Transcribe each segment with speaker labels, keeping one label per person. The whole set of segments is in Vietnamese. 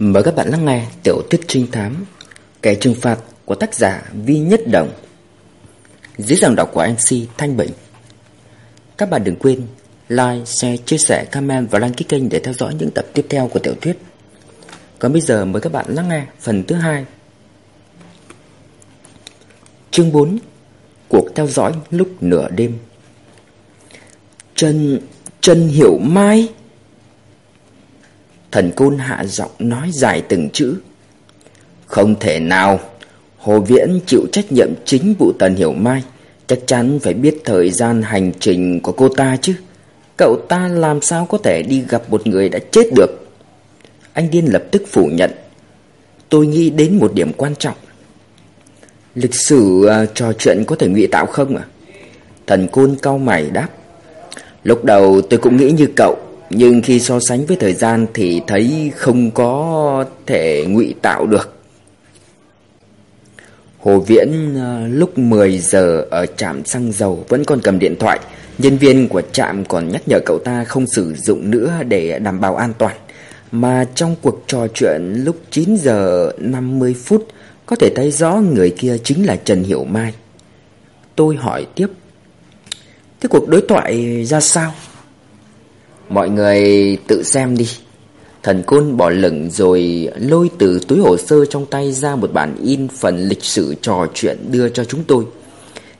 Speaker 1: Mời các bạn lắng nghe tiểu thuyết trinh thám Kẻ trừng phạt của tác giả Vi Nhất Đồng. Dưới dòng đọc của MC Thanh Bình. Các bạn đừng quên like, share, chia sẻ, comment và đăng ký kênh để theo dõi những tập tiếp theo của tiểu thuyết. Còn bây giờ mời các bạn lắng nghe phần thứ hai. Chương 4 Cuộc theo dõi lúc nửa đêm. Trần... Trần Hiểu Mai. Thần Côn hạ giọng nói dài từng chữ. Không thể nào. Hồ Viễn chịu trách nhiệm chính vụ Tần Hiểu Mai. Chắc chắn phải biết thời gian hành trình của cô ta chứ. Cậu ta làm sao có thể đi gặp một người đã chết được? Anh Điên lập tức phủ nhận. Tôi nghĩ đến một điểm quan trọng. Lịch sử uh, trò chuyện có thể ngụy tạo không à Thần Côn cau mày đáp. Lúc đầu tôi cũng nghĩ như cậu nhưng khi so sánh với thời gian thì thấy không có thể ngụy tạo được. Hồ Viễn à, lúc 10 giờ ở trạm xăng dầu vẫn còn cầm điện thoại. Nhân viên của trạm còn nhắc nhở cậu ta không sử dụng nữa để đảm bảo an toàn. Mà trong cuộc trò chuyện lúc 9 giờ 50 phút, có thể thấy rõ người kia chính là Trần Hiểu Mai. Tôi hỏi tiếp. cái cuộc đối thoại ra sao? Mọi người tự xem đi Thần côn bỏ lửng rồi lôi từ túi hồ sơ trong tay ra một bản in phần lịch sử trò chuyện đưa cho chúng tôi.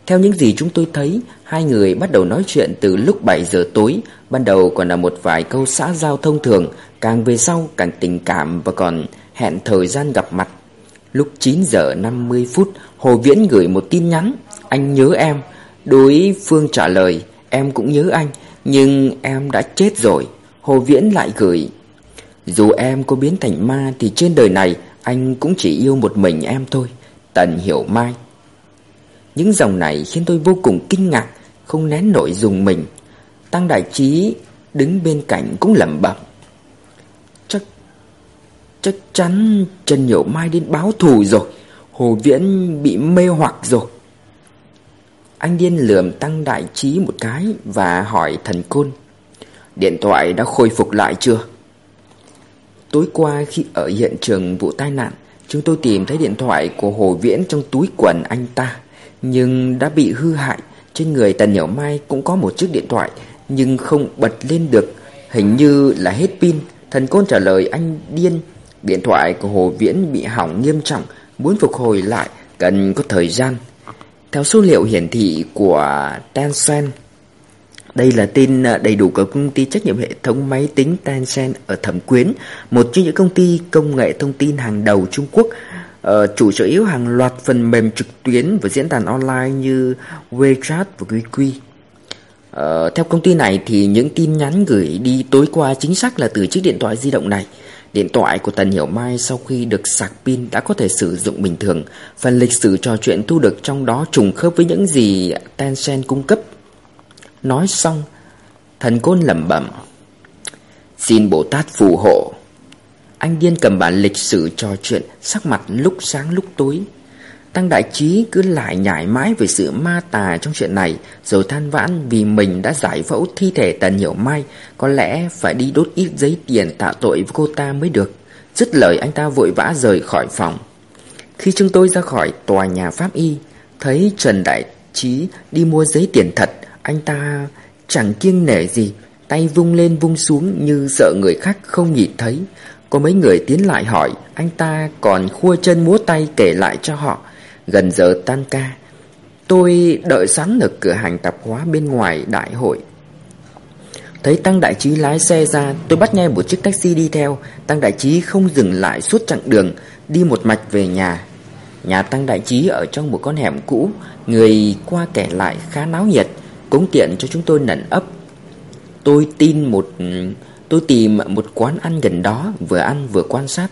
Speaker 1: Theo những gì chúng tôi thấy, hai người bắt đầu nói chuyện từ lúc 7 giờ tối, ban đầu còn là một vài câu xã giao thông thường, càng về sau càng tình cảm và còn hẹn thời gian gặp mặt. Lúc 9 giờ 50 phút, Hồ Viễn gửi một tin nhắn, anh nhớ em. Đối phương trả lời, em cũng nhớ anh, nhưng em đã chết rồi, Hồ Viễn lại gửi. Dù em có biến thành ma Thì trên đời này Anh cũng chỉ yêu một mình em thôi, Tần Hiểu Mai. Những dòng này khiến tôi vô cùng kinh ngạc, Không nén nổi dùng mình. Tăng Đại Trí đứng bên cạnh cũng lẩm bẩm. Chắc Chắc chắn Trần Hiểu Mai đến báo thù rồi, Hồ Viễn bị mê hoặc rồi anh điên lườm tăng đại trí một cái và hỏi thần côn, Điện thoại đã khôi phục lại chưa? Tối qua khi ở hiện trường vụ tai nạn, Chúng tôi tìm thấy điện thoại của Hồ Viễn trong túi quần anh ta, Nhưng đã bị hư hại. Trên người Tần Hiểu Mai cũng có một chiếc điện thoại, Nhưng không bật lên được, Hình như là hết pin. Thần côn trả lời anh điên, Điện thoại của Hồ Viễn bị hỏng nghiêm trọng, Muốn phục hồi lại cần có thời gian theo số liệu hiển thị của Tencent, đây là tên à, đầy đủ của công ty trách nhiệm hệ thống máy tính Tencent ở Thẩm Quyến, một trong những công ty công nghệ thông tin hàng đầu Trung Quốc, uh, chủ sở hữu hàng loạt phần mềm trực tuyến và diễn đàn online như WeChat và QQ. Uh, ờ, theo công ty này thì những tin nhắn gửi đi tối qua chính xác là từ chiếc điện thoại di động này. Điện thoại của Tần Hiểu Mai sau khi được sạc pin đã có thể sử dụng bình thường. Phần lịch sử trò chuyện thu được trong đó trùng khớp với những gì Tencent cung cấp. Nói xong, thần côn lẩm bẩm. Xin Bồ Tát phù hộ. Anh điên cầm bản lịch sử trò chuyện sắc mặt lúc sáng lúc tối. Tăng Đại Trí cứ lại nhảy mãi về sự ma tà trong chuyện này, Rồi than vãn vì mình đã giải phẫu thi thể Tần Hiểu Mai, Có lẽ phải đi đốt ít giấy tiền tạ tội với cô ta mới được. Dứt lời, anh ta vội vã rời khỏi phòng. Khi chúng tôi ra khỏi tòa nhà Pháp Y, Thấy Trần Đại Trí đi mua giấy tiền thật, Anh ta chẳng kiêng nể gì, Tay vung lên vung xuống như sợ người khác không nhìn thấy. Có mấy người tiến lại hỏi, Anh ta còn khua chân múa tay kể lại cho họ. Gần giờ tan ca, Tôi đợi sẵn ở cửa hàng tạp hóa bên ngoài đại hội. Thấy Tăng Đại Trí lái xe ra, Tôi bắt ngay một chiếc taxi đi theo. Tăng Đại Trí không dừng lại suốt chặng đường, Đi một mạch về nhà. Nhà Tăng Đại Trí ở trong một con hẻm cũ, Người qua kẻ lại khá náo nhiệt, Cũng tiện cho chúng tôi nẩn ấp. Tôi tin một, Tôi tìm một quán ăn gần đó, Vừa ăn vừa quan sát.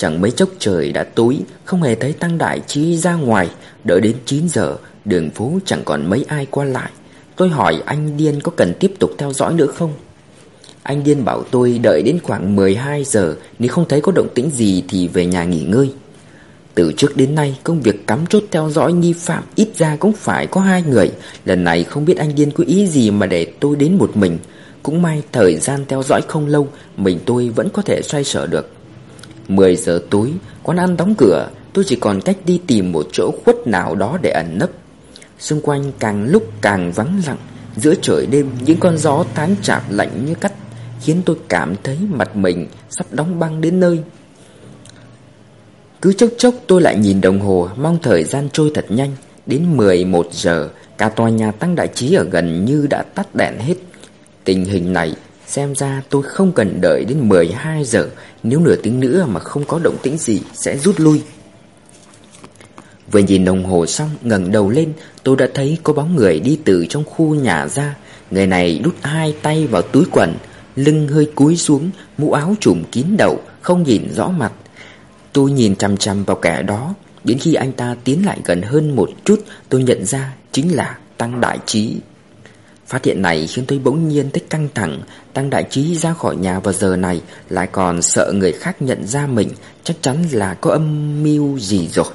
Speaker 1: Chẳng mấy chốc trời đã tối, Không hề thấy Tăng Đại Trí ra ngoài. Đợi đến 9 giờ, Đường phố chẳng còn mấy ai qua lại. Tôi hỏi anh Điên có cần tiếp tục theo dõi nữa không? Anh Điên bảo tôi đợi đến khoảng 12 giờ, Nếu không thấy có động tĩnh gì thì về nhà nghỉ ngơi. Từ trước đến nay, công việc cắm chốt theo dõi nghi phạm ít ra cũng phải có hai người. Lần này không biết anh Điên có ý gì mà để tôi đến một mình. Cũng may thời gian theo dõi không lâu, Mình tôi vẫn có thể xoay sở được. 10 giờ tối, Quán ăn đóng cửa, Tôi chỉ còn cách đi tìm một chỗ khuất nào đó để ẩn nấp. Xung quanh càng lúc càng vắng lặng, Giữa trời đêm những con gió tán chạp lạnh như cắt, Khiến tôi cảm thấy mặt mình sắp đóng băng đến nơi. Cứ chốc chốc tôi lại nhìn đồng hồ, Mong thời gian trôi thật nhanh. Đến 11 giờ, Cả tòa nhà tăng đại trí ở gần như đã tắt đèn hết. Tình hình này Xem ra tôi không cần đợi đến 12 giờ. Nếu nửa tiếng nữa mà không có động tĩnh gì, Sẽ rút lui. Vừa nhìn đồng hồ xong, ngẩng đầu lên, Tôi đã thấy có bóng người đi từ trong khu nhà ra. Người này đút hai tay vào túi quần, Lưng hơi cúi xuống, Mũ áo trùm kín đầu Không nhìn rõ mặt. Tôi nhìn chằm chằm vào kẻ đó. Đến khi anh ta tiến lại gần hơn một chút, Tôi nhận ra chính là Tăng Đại Trí. Phát hiện này khiến tôi bỗng nhiên thích căng thẳng. Tăng Đại Trí ra khỏi nhà vào giờ này, Lại còn sợ người khác nhận ra mình. Chắc chắn là có âm mưu gì rồi.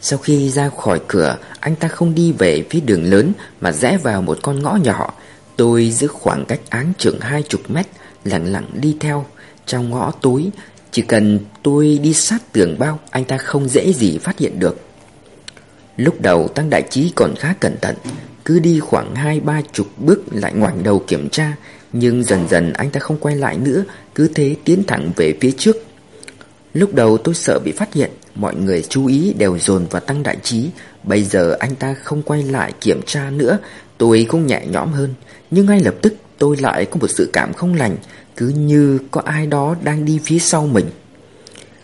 Speaker 1: Sau khi ra khỏi cửa, Anh ta không đi về phía đường lớn, Mà rẽ vào một con ngõ nhỏ. Tôi giữ khoảng cách áng chừng hai chục mét, Lặng lặng đi theo. Trong ngõ tối, Chỉ cần tôi đi sát tường bao, Anh ta không dễ gì phát hiện được. Lúc đầu, Tăng Đại Trí còn khá cẩn thận. Cứ đi khoảng hai, ba chục bước lại ngoảnh đầu kiểm tra, Nhưng dần dần anh ta không quay lại nữa, Cứ thế tiến thẳng về phía trước. Lúc đầu tôi sợ bị phát hiện, Mọi người chú ý đều dồn vào Tăng Đại Trí. Bây giờ anh ta không quay lại kiểm tra nữa, Tôi cũng nhẹ nhõm hơn. Nhưng ngay lập tức tôi lại có một sự cảm không lành, Cứ như có ai đó đang đi phía sau mình.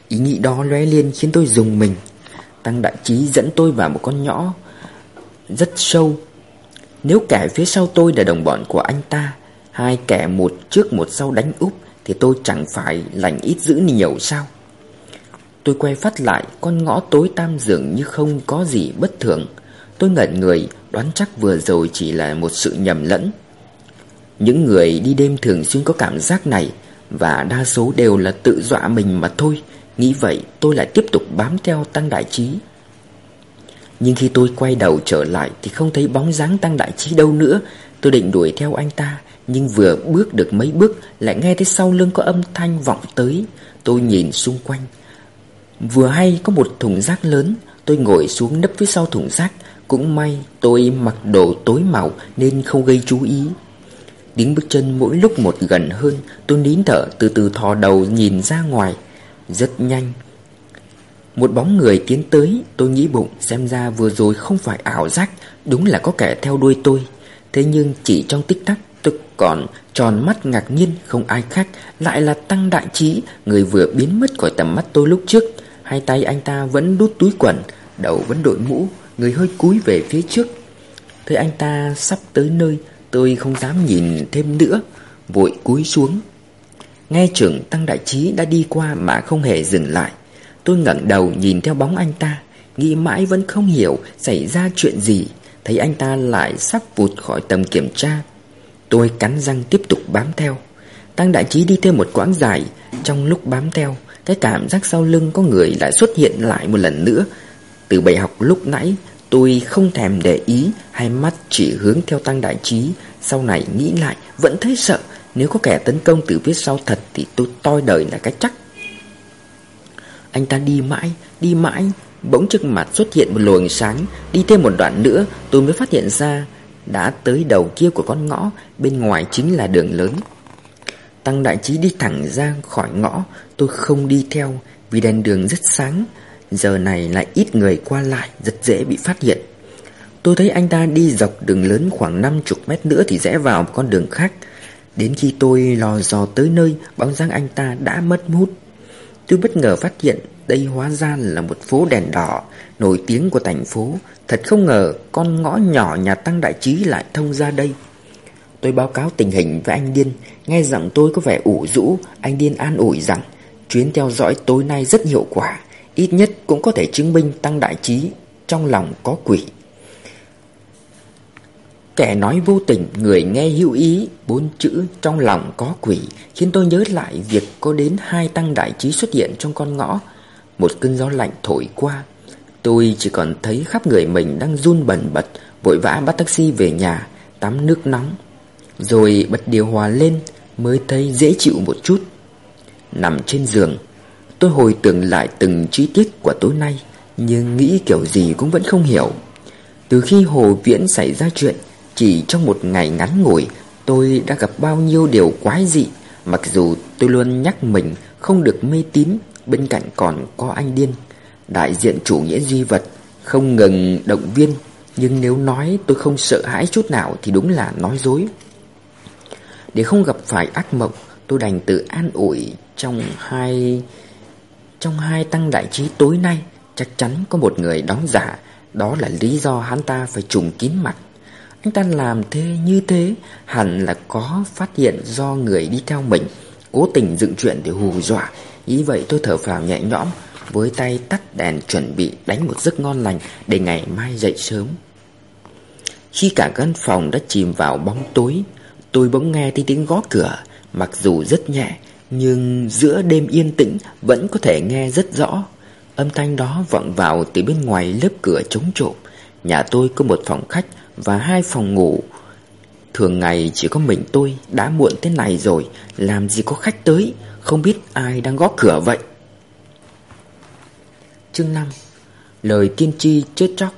Speaker 1: Ý nghĩ đó lóe lên khiến tôi dùng mình. Tăng Đại Trí dẫn tôi vào một con nhỏ Rất sâu nếu kẻ phía sau tôi là đồng bọn của anh ta, Hai kẻ một trước một sau đánh úp, Thì tôi chẳng phải lành ít dữ nhiều sao? Tôi quay phát lại, Con ngõ tối tam dường như không có gì bất thường. Tôi ngẩn người, Đoán chắc vừa rồi chỉ là một sự nhầm lẫn. Những người đi đêm thường xuyên có cảm giác này, Và đa số đều là tự dọa mình mà thôi. Nghĩ vậy, tôi lại tiếp tục bám theo Tăng Đại Trí. Nhưng khi tôi quay đầu trở lại Thì không thấy bóng dáng Tăng Đại Trí đâu nữa. Tôi định đuổi theo anh ta, Nhưng vừa bước được mấy bước Lại nghe thấy sau lưng có âm thanh vọng tới. Tôi nhìn xung quanh. Vừa hay có một thùng rác lớn. Tôi ngồi xuống nấp phía sau thùng rác. Cũng may tôi mặc đồ tối màu Nên không gây chú ý. Tiếng bước chân mỗi lúc một gần hơn. Tôi nín thở từ từ thò đầu nhìn ra ngoài. Rất nhanh một bóng người tiến tới, Tôi nghĩ bụng xem ra vừa rồi không phải ảo giác, Đúng là có kẻ theo đuôi tôi. Thế nhưng chỉ trong tích tắc, Tôi còn tròn mắt ngạc nhiên Không ai khác, Lại là Tăng Đại Trí, Người vừa biến mất khỏi tầm mắt tôi lúc trước. Hai tay anh ta vẫn đút túi quần, Đầu vẫn đội mũ, Người hơi cúi về phía trước. Thấy anh ta sắp tới nơi, Tôi không dám nhìn thêm nữa, Vội cúi xuống. Nghe trưởng Tăng Đại Trí đã đi qua mà không hề dừng lại. Tôi ngẩng đầu nhìn theo bóng anh ta, Nghĩ mãi vẫn không hiểu xảy ra chuyện gì. Thấy anh ta lại sắp vụt khỏi tầm kiểm tra. Tôi cắn răng tiếp tục bám theo. Tăng Đại Trí đi thêm một quãng dài. Trong lúc bám theo, Cái cảm giác sau lưng có người lại xuất hiện lại một lần nữa. Từ bài học lúc nãy, Tôi không thèm để ý, Hai mắt chỉ hướng theo Tăng Đại Trí. Sau này nghĩ lại, vẫn thấy sợ. Nếu có kẻ tấn công từ phía sau thật Thì tôi toi đời là cái chắc. Anh ta đi mãi Đi mãi. Bỗng trước mặt xuất hiện một luồng sáng. Đi thêm một đoạn nữa, tôi mới phát hiện ra Đã tới đầu kia của con ngõ. Bên ngoài chính là đường lớn. Tăng đại trí đi thẳng ra khỏi ngõ. Tôi không đi theo, Vì đèn đường rất sáng. Giờ này lại ít người qua lại, Rất dễ bị phát hiện. Tôi thấy anh ta đi dọc đường lớn khoảng 50 mét nữa Thì rẽ vào một con đường khác. Đến khi tôi lò dò tới nơi, Bóng dáng anh ta đã mất hút. Tôi bất ngờ phát hiện Đây hóa ra là một phố đèn đỏ, Nổi tiếng của thành phố. Thật không ngờ con ngõ nhỏ nhà Tăng Đại Trí lại thông ra đây. Tôi báo cáo tình hình với anh Điên, Nghe giọng tôi có vẻ ủ rũ. Anh Điên an ủi rằng, Chuyến theo dõi tối nay rất hiệu quả, Ít nhất cũng có thể chứng minh Tăng Đại Trí Trong lòng có quỷ. Kẻ nói vô tình, người nghe hữu ý, bốn chữ trong lòng có quỷ, khiến tôi nhớ lại việc có đến hai tăng đại trí xuất hiện trong con ngõ. Một cơn gió lạnh thổi qua, tôi chỉ còn thấy khắp người mình đang run bần bật, vội vã bắt taxi về nhà, tắm nước nóng. Rồi bật điều hòa lên, mới thấy dễ chịu một chút. Nằm trên giường, Tôi hồi tưởng lại từng chi tiết của tối nay Nhưng nghĩ kiểu gì cũng vẫn không hiểu Từ khi Hồ Viễn xảy ra chuyện chỉ trong một ngày ngắn ngủi, Tôi đã gặp bao nhiêu điều quái dị, Mặc dù tôi luôn nhắc mình không được mê tín, Bên cạnh còn có anh điên. Đại diện chủ nghĩa duy vật, Không ngừng động viên, Nhưng nếu nói tôi không sợ hãi chút nào Thì đúng là nói dối. Để không gặp phải ác mộng, Tôi đành tự an ủi Trong hai Trong hai tăng đại trí tối nay, Chắc chắn có một người đóng giả, Đó là lý do hắn ta phải trùng kín mặt. Anh ta làm thế như thế, Hẳn là có phát hiện do người đi theo mình, Cố tình dựng chuyện để hù dọa. Ý vậy tôi thở phào nhẹ nhõm, Với tay tắt đèn chuẩn bị đánh một giấc ngon lành Để ngày mai dậy sớm. Khi cả căn phòng đã chìm vào bóng tối, Tôi bỗng nghe thấy tiếng gõ cửa, Mặc dù rất nhẹ, Nhưng giữa đêm yên tĩnh Vẫn có thể nghe rất rõ. Âm thanh đó vọng vào từ bên ngoài lớp cửa chống trộm. Nhà tôi có một phòng khách và hai phòng ngủ. Thường ngày chỉ có mình tôi Đã muộn thế này rồi, Làm gì có khách tới, Không biết ai đang gõ cửa vậy. Chương 5 Lời tiên tri chết chóc.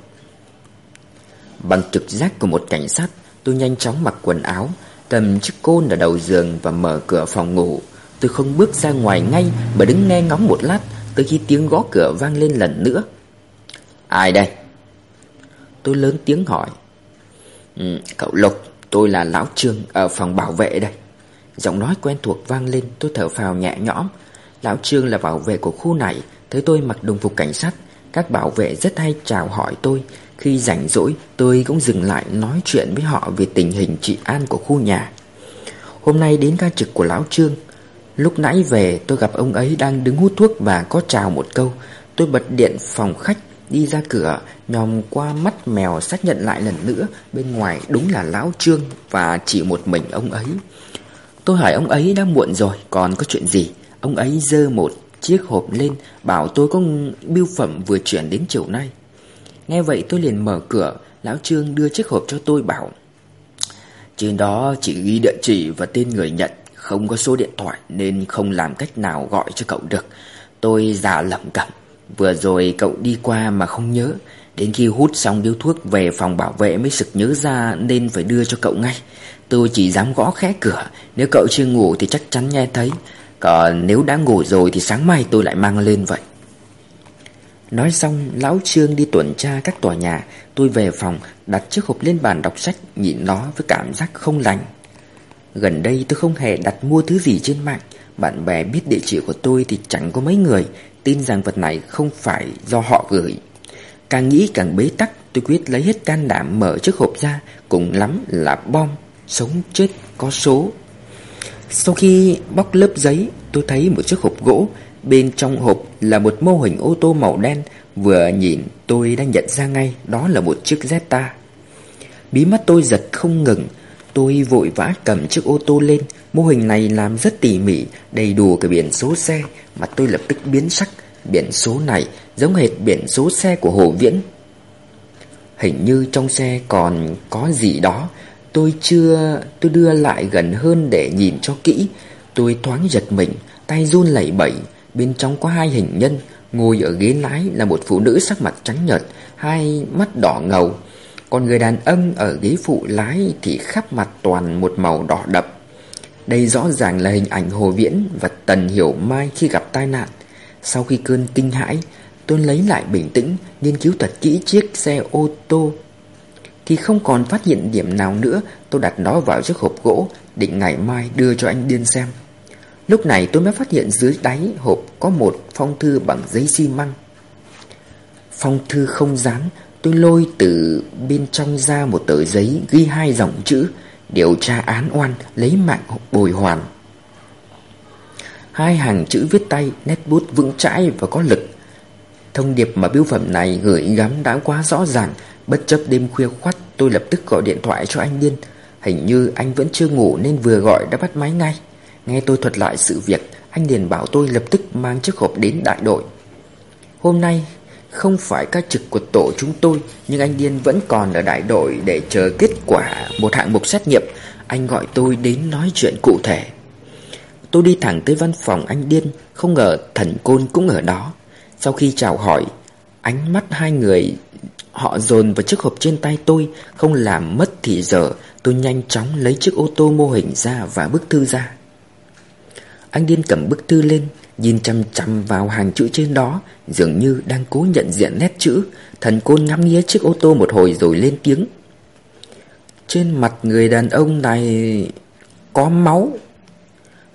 Speaker 1: Bằng trực giác của một cảnh sát, Tôi nhanh chóng mặc quần áo, Cầm chiếc côn ở đầu giường Và mở cửa phòng ngủ. Tôi không bước ra ngoài ngay Mà đứng nghe ngóng một lát Tới khi tiếng gõ cửa vang lên lần nữa. Ai đây? Tôi lớn tiếng hỏi ừ, Cậu Lục Tôi là Lão Trương ở phòng bảo vệ đây. Giọng nói quen thuộc vang lên Tôi thở phào nhẹ nhõm. Lão Trương là bảo vệ của khu này Thấy tôi mặc đồng phục cảnh sát. Các bảo vệ rất hay chào hỏi tôi. Khi rảnh rỗi tôi cũng dừng lại nói chuyện với họ Về tình hình trị an của khu nhà. Hôm nay đến ca trực của Lão Trương. Lúc nãy về tôi gặp ông ấy đang đứng hút thuốc và có chào một câu. Tôi bật điện phòng khách đi ra cửa, Nhòm qua mắt mèo xác nhận lại lần nữa, Bên ngoài đúng là Lão Trương và chỉ một mình ông ấy. Tôi hỏi ông ấy đã muộn rồi, còn có chuyện gì? Ông ấy dơ một chiếc hộp lên, Bảo tôi có bưu phẩm vừa chuyển đến chiều nay. Nghe vậy tôi liền mở cửa, Lão Trương đưa chiếc hộp cho tôi, bảo, Trên đó chỉ ghi địa chỉ và tên người nhận, Không có số điện thoại Nên không làm cách nào gọi cho cậu được. Tôi giả lẩm cẩm. Vừa rồi cậu đi qua mà không nhớ. Đến khi hút xong điếu thuốc về phòng bảo vệ mới sực nhớ ra nên phải đưa cho cậu ngay. Tôi chỉ dám gõ khẽ cửa. Nếu cậu chưa ngủ thì chắc chắn nghe thấy. Còn nếu đã ngủ rồi thì sáng mai tôi lại mang lên vậy. Nói xong, Lão Trương đi tuần tra các tòa nhà. Tôi về phòng, đặt chiếc hộp lên bàn đọc sách, Nhìn nó với cảm giác không lành. Gần đây tôi không hề đặt mua thứ gì trên mạng. Bạn bè biết địa chỉ của tôi thì chẳng có mấy người. Tin rằng vật này không phải do họ gửi. Càng nghĩ càng bế tắc Tôi quyết lấy hết can đảm mở chiếc hộp ra, Cùng lắm là bom, Sống chết có số. Sau khi bóc lớp giấy, Tôi thấy một chiếc hộp gỗ, Bên trong hộp là một mô hình ô tô màu đen, Vừa nhìn tôi đã nhận ra ngay Đó là một chiếc Zeta Bí mắt tôi giật không ngừng Tôi vội vã cầm chiếc ô tô lên. Mô hình này làm rất tỉ mỉ, Đầy đủ cả biển số xe. Mà tôi lập tức biến sắc. Biển số này giống hệt biển số xe của Hồ Viễn. Hình như trong xe còn có gì đó. Tôi chưa, Tôi đưa lại gần hơn để nhìn cho kỹ. Tôi thoáng giật mình, Tay run lẩy bẩy. Bên trong có hai hình nhân, Ngồi ở ghế lái là một phụ nữ sắc mặt trắng nhợt, Hai mắt đỏ ngầu. Còn người đàn ông ở ghế phụ lái Thì khắp mặt toàn một màu đỏ đậm. Đây rõ ràng là hình ảnh Hồ Viễn Và Tần Hiểu Mai khi gặp tai nạn. Sau khi cơn kinh hãi, Tôi lấy lại bình tĩnh, Nghiên cứu thật kỹ chiếc xe ô tô. Thì không còn phát hiện điểm nào nữa, Tôi đặt nó vào chiếc hộp gỗ, Định ngày mai đưa cho anh Điên xem. Lúc này tôi mới phát hiện dưới đáy hộp Có một phong thư bằng giấy xi măng. Phong thư không dán Tôi lôi từ bên trong ra một tờ giấy Ghi hai dòng chữ, Điều tra án oan, Lấy mạng bồi hoàn. Hai hàng chữ viết tay, Nét bút vững chãi và có lực. Thông điệp mà biêu phẩm này gửi gắm đã quá rõ ràng. Bất chấp đêm khuya khoắt, Tôi lập tức gọi điện thoại cho anh Điên. Hình như anh vẫn chưa ngủ nên vừa gọi đã bắt máy ngay. Nghe tôi thuật lại sự việc, Anh Điền bảo tôi lập tức mang chiếc hộp đến đại đội. Hôm nay không phải ca trực của tổ chúng tôi, Nhưng anh Điên vẫn còn ở đại đội để chờ kết quả một hạng mục xét nghiệm. Anh gọi tôi đến nói chuyện cụ thể. Tôi đi thẳng tới văn phòng anh Điên, Không ngờ thần côn cũng ở đó. Sau khi chào hỏi, Ánh mắt hai người, Họ dồn vào chiếc hộp trên tay tôi, Không làm mất thì giờ, Tôi nhanh chóng lấy chiếc ô tô mô hình ra Và bức thư ra. Anh Điên cầm bức thư lên Nhìn chăm chăm vào hàng chữ trên đó, Dường như đang cố nhận diện nét chữ. Thần côn ngắm nghía chiếc ô tô một hồi rồi lên tiếng. Trên mặt người đàn ông này Có máu.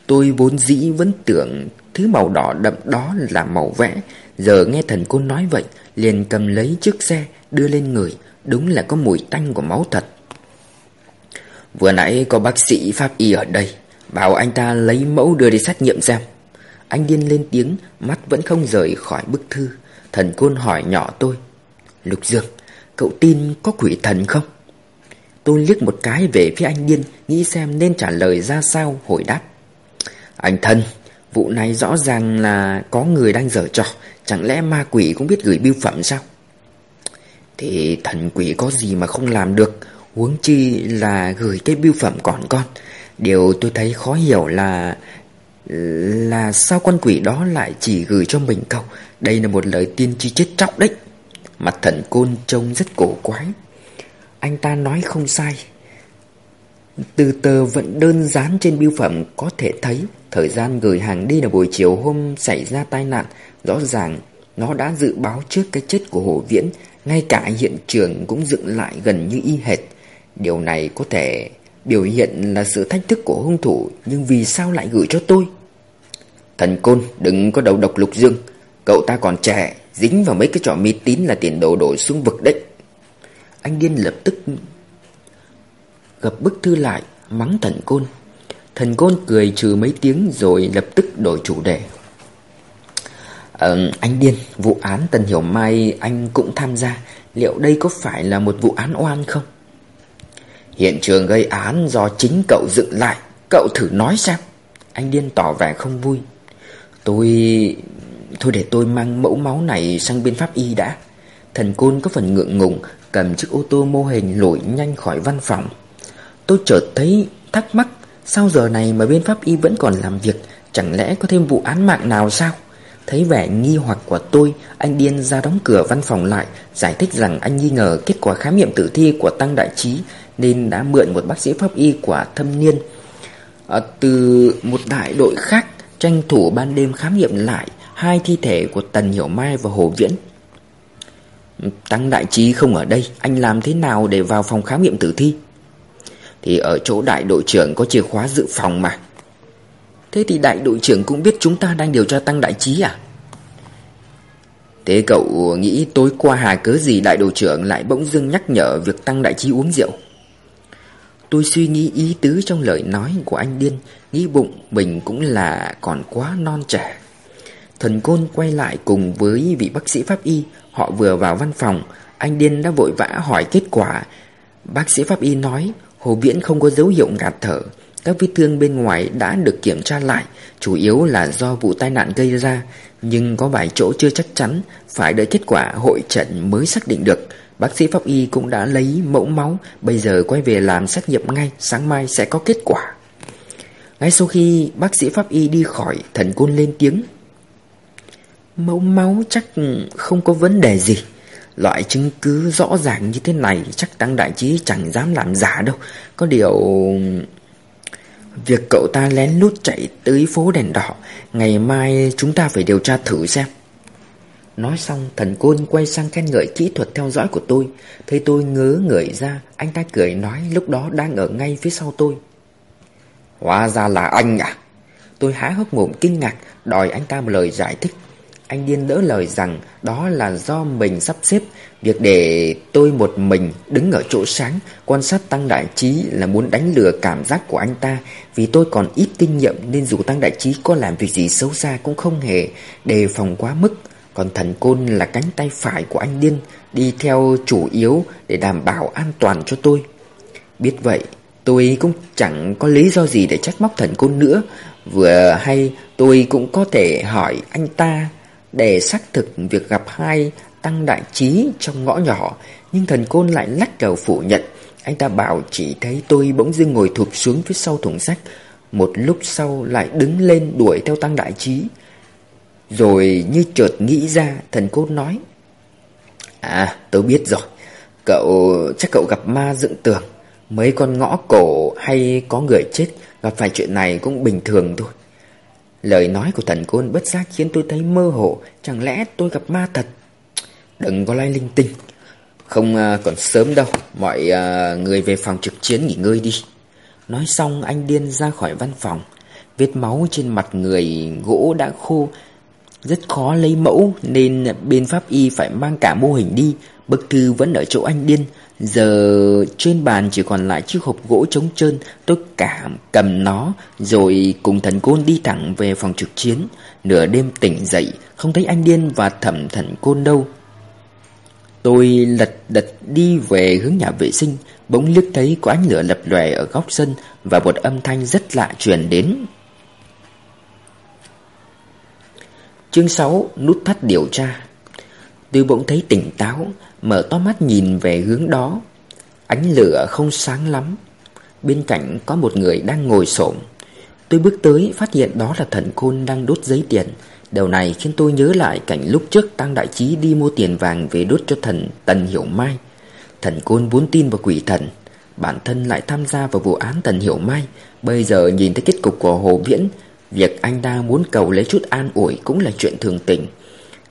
Speaker 1: Tôi vốn dĩ vẫn tưởng Thứ màu đỏ đậm đó là màu vẽ. Giờ nghe thần côn nói vậy, Liền cầm lấy chiếc xe, Đưa lên người. Đúng là có mùi tanh của máu thật. Vừa nãy có bác sĩ pháp y ở đây, Bảo anh ta lấy mẫu đưa đi xét nghiệm xem. Anh điên lên tiếng, Mắt vẫn không rời khỏi bức thư. Thần côn hỏi nhỏ tôi, Lục Dương, Cậu tin có quỷ thần không? Tôi liếc một cái về phía anh điên, Nghĩ xem nên trả lời ra sao, hồi đáp, Anh thân, Vụ này rõ ràng là có người đang dở trò, Chẳng lẽ ma quỷ cũng biết gửi bưu phẩm sao? Thì thần quỷ có gì mà không làm được, Huống chi là gửi cái bưu phẩm còn con. Điều tôi thấy khó hiểu là là sao con quỷ đó lại chỉ gửi cho mình câu Đây là một lời tiên tri chết chóc đấy. Mặt thần côn trông rất cổ quái. Anh ta nói không sai. Từ tờ vẫn đơn giản trên biêu phẩm có thể thấy, Thời gian gửi hàng đi là buổi chiều hôm xảy ra tai nạn. Rõ ràng, nó đã dự báo trước cái chết của Hồ Viễn. Ngay cả hiện trường cũng dựng lại gần như y hệt. Điều này có thể biểu hiện là sự thách thức của hung thủ, Nhưng vì sao lại gửi cho tôi? Thần Côn đừng có đầu độc lục dương. Cậu ta còn trẻ Dính vào mấy cái trò mê tín là tiền đồ đổ xuống vực đấy. Anh điên lập tức gặp bức thư lại Mắng thần côn. Thần côn cười trừ mấy tiếng Rồi lập tức đổi chủ đề. Ờ, Anh điên Vụ án Tần Hiểu Mai Anh cũng tham gia. Liệu đây có phải là một vụ án oan không? Hiện trường gây án do chính cậu dựng lại. Cậu thử nói xem. Anh điên tỏ vẻ không vui. Tôi Thôi để tôi mang mẫu máu này sang bên pháp y đã. Thần côn có phần ngượng ngùng Cầm chiếc ô tô mô hình lội nhanh khỏi văn phòng. Tôi chợt thấy thắc mắc Sao giờ này mà bên pháp y vẫn còn làm việc? Chẳng lẽ có thêm vụ án mạng nào sao? Thấy vẻ nghi hoặc của tôi Anh điên ra đóng cửa văn phòng lại Giải thích rằng anh nghi ngờ kết quả khám nghiệm tử thi của Tăng Đại Trí Nên đã mượn một bác sĩ pháp y của thâm niên à, Từ một đại đội khác Tranh thủ ban đêm khám nghiệm lại hai thi thể của Tần Hiểu Mai và Hồ Viễn. Tăng Đại Trí không ở đây, anh làm thế nào để vào phòng khám nghiệm tử thi? Thì ở chỗ đại đội trưởng có chìa khóa dự phòng mà. Thế thì đại đội trưởng cũng biết chúng ta đang điều tra Tăng Đại Trí à? Thế cậu nghĩ tối qua hà cớ gì đại đội trưởng lại bỗng dưng nhắc nhở việc Tăng Đại Trí uống rượu? Tôi suy nghĩ ý tứ trong lời nói của anh Điên Nghĩ bụng mình cũng là còn quá non trẻ. Thần Côn quay lại cùng với vị bác sĩ pháp y, Họ vừa vào văn phòng, Anh Điên đã vội vã hỏi kết quả. Bác sĩ pháp y nói, Hồ Viễn không có dấu hiệu ngạt thở, Các vết thương bên ngoài đã được kiểm tra lại, Chủ yếu là do vụ tai nạn gây ra, Nhưng có vài chỗ chưa chắc chắn, Phải đợi kết quả hội trận mới xác định được. Bác sĩ pháp y cũng đã lấy mẫu máu, Bây giờ quay về làm xét nghiệm ngay, Sáng mai sẽ có kết quả. Ngay sau khi bác sĩ pháp y đi khỏi, Thần côn lên tiếng. Mẫu máu chắc không có vấn đề gì. Loại chứng cứ rõ ràng như thế này Chắc Tăng Đại Trí chẳng dám làm giả đâu. Có điều, Việc cậu ta lén lút chạy tới phố đèn đỏ, Ngày mai chúng ta phải điều tra thử xem. Nói xong, thần côn quay sang khen ngợi kỹ thuật theo dõi của tôi. Thấy tôi ngớ người ra, Anh ta cười nói lúc đó đang ở ngay phía sau tôi. Hóa ra là anh à. Tôi há hốc mồm kinh ngạc, Đòi anh ta một lời giải thích. Anh Điên đỡ lời rằng đó là do mình sắp xếp. Việc để tôi một mình đứng ở chỗ sáng, Quan sát Tăng Đại Trí là muốn đánh lừa cảm giác của anh ta. Vì tôi còn ít kinh nghiệm Nên dù Tăng Đại Trí có làm việc gì xấu xa Cũng không hề đề phòng quá mức. Còn thần côn là cánh tay phải của anh Điên, Đi theo chủ yếu để đảm bảo an toàn cho tôi. Biết vậy tôi cũng chẳng có lý do gì để trách móc thần côn nữa. Vừa hay tôi cũng có thể hỏi anh ta để xác thực việc gặp hai tăng đại trí trong ngõ nhỏ, Nhưng thần côn lại lắc đầu phủ nhận. Anh ta bảo chỉ thấy tôi bỗng dưng ngồi thụp xuống phía sau thùng sách Một lúc sau lại đứng lên đuổi theo Tăng Đại Trí. Rồi như chợt nghĩ ra, Thần côn nói À tôi biết rồi. Cậu, chắc cậu gặp ma dựng tường. Mấy con ngõ cổ hay có người chết Gặp phải chuyện này cũng bình thường thôi. Lời nói của thần côn bất giác khiến tôi thấy mơ hồ Chẳng lẽ tôi gặp ma thật? Đừng có lai linh tinh. Không uh, còn sớm đâu. Mọi uh, người về phòng trực chiến nghỉ ngơi đi. Nói xong anh điên ra khỏi văn phòng. Vết máu trên mặt người gỗ đã khô. Rất khó lấy mẫu Nên bên pháp y phải mang cả mô hình đi. Bức thư vẫn ở chỗ anh điên. Giờ trên bàn chỉ còn lại chiếc hộp gỗ trống trơn. Tôi cảm cầm nó, Rồi cùng thần côn đi thẳng về phòng trực chiến. Nửa đêm tỉnh dậy, Không thấy anh điên và thẩm thần côn đâu. Tôi lật đật đi về hướng nhà vệ sinh. Bỗng liếc thấy có ánh lửa lập lòe ở góc sân Và một âm thanh rất lạ truyền đến. Chương 6 Nút thắt điều tra. Tôi bỗng thấy tỉnh táo. Mở to mắt nhìn về hướng đó. Ánh lửa không sáng lắm. Bên cạnh có một người đang ngồi xổm. Tôi bước tới, phát hiện đó là thần côn đang đốt giấy tiền. Điều này khiến tôi nhớ lại cảnh lúc trước Tăng Đại Trí đi mua tiền vàng về đốt cho thần Tần Hiểu Mai. Thần côn vốn tin vào quỷ thần, Bản thân lại tham gia vào vụ án Tần Hiểu Mai. Bây giờ nhìn thấy kết cục của Hồ Viễn, Việc anh ta muốn cầu lấy chút an ủi cũng là chuyện thường tình.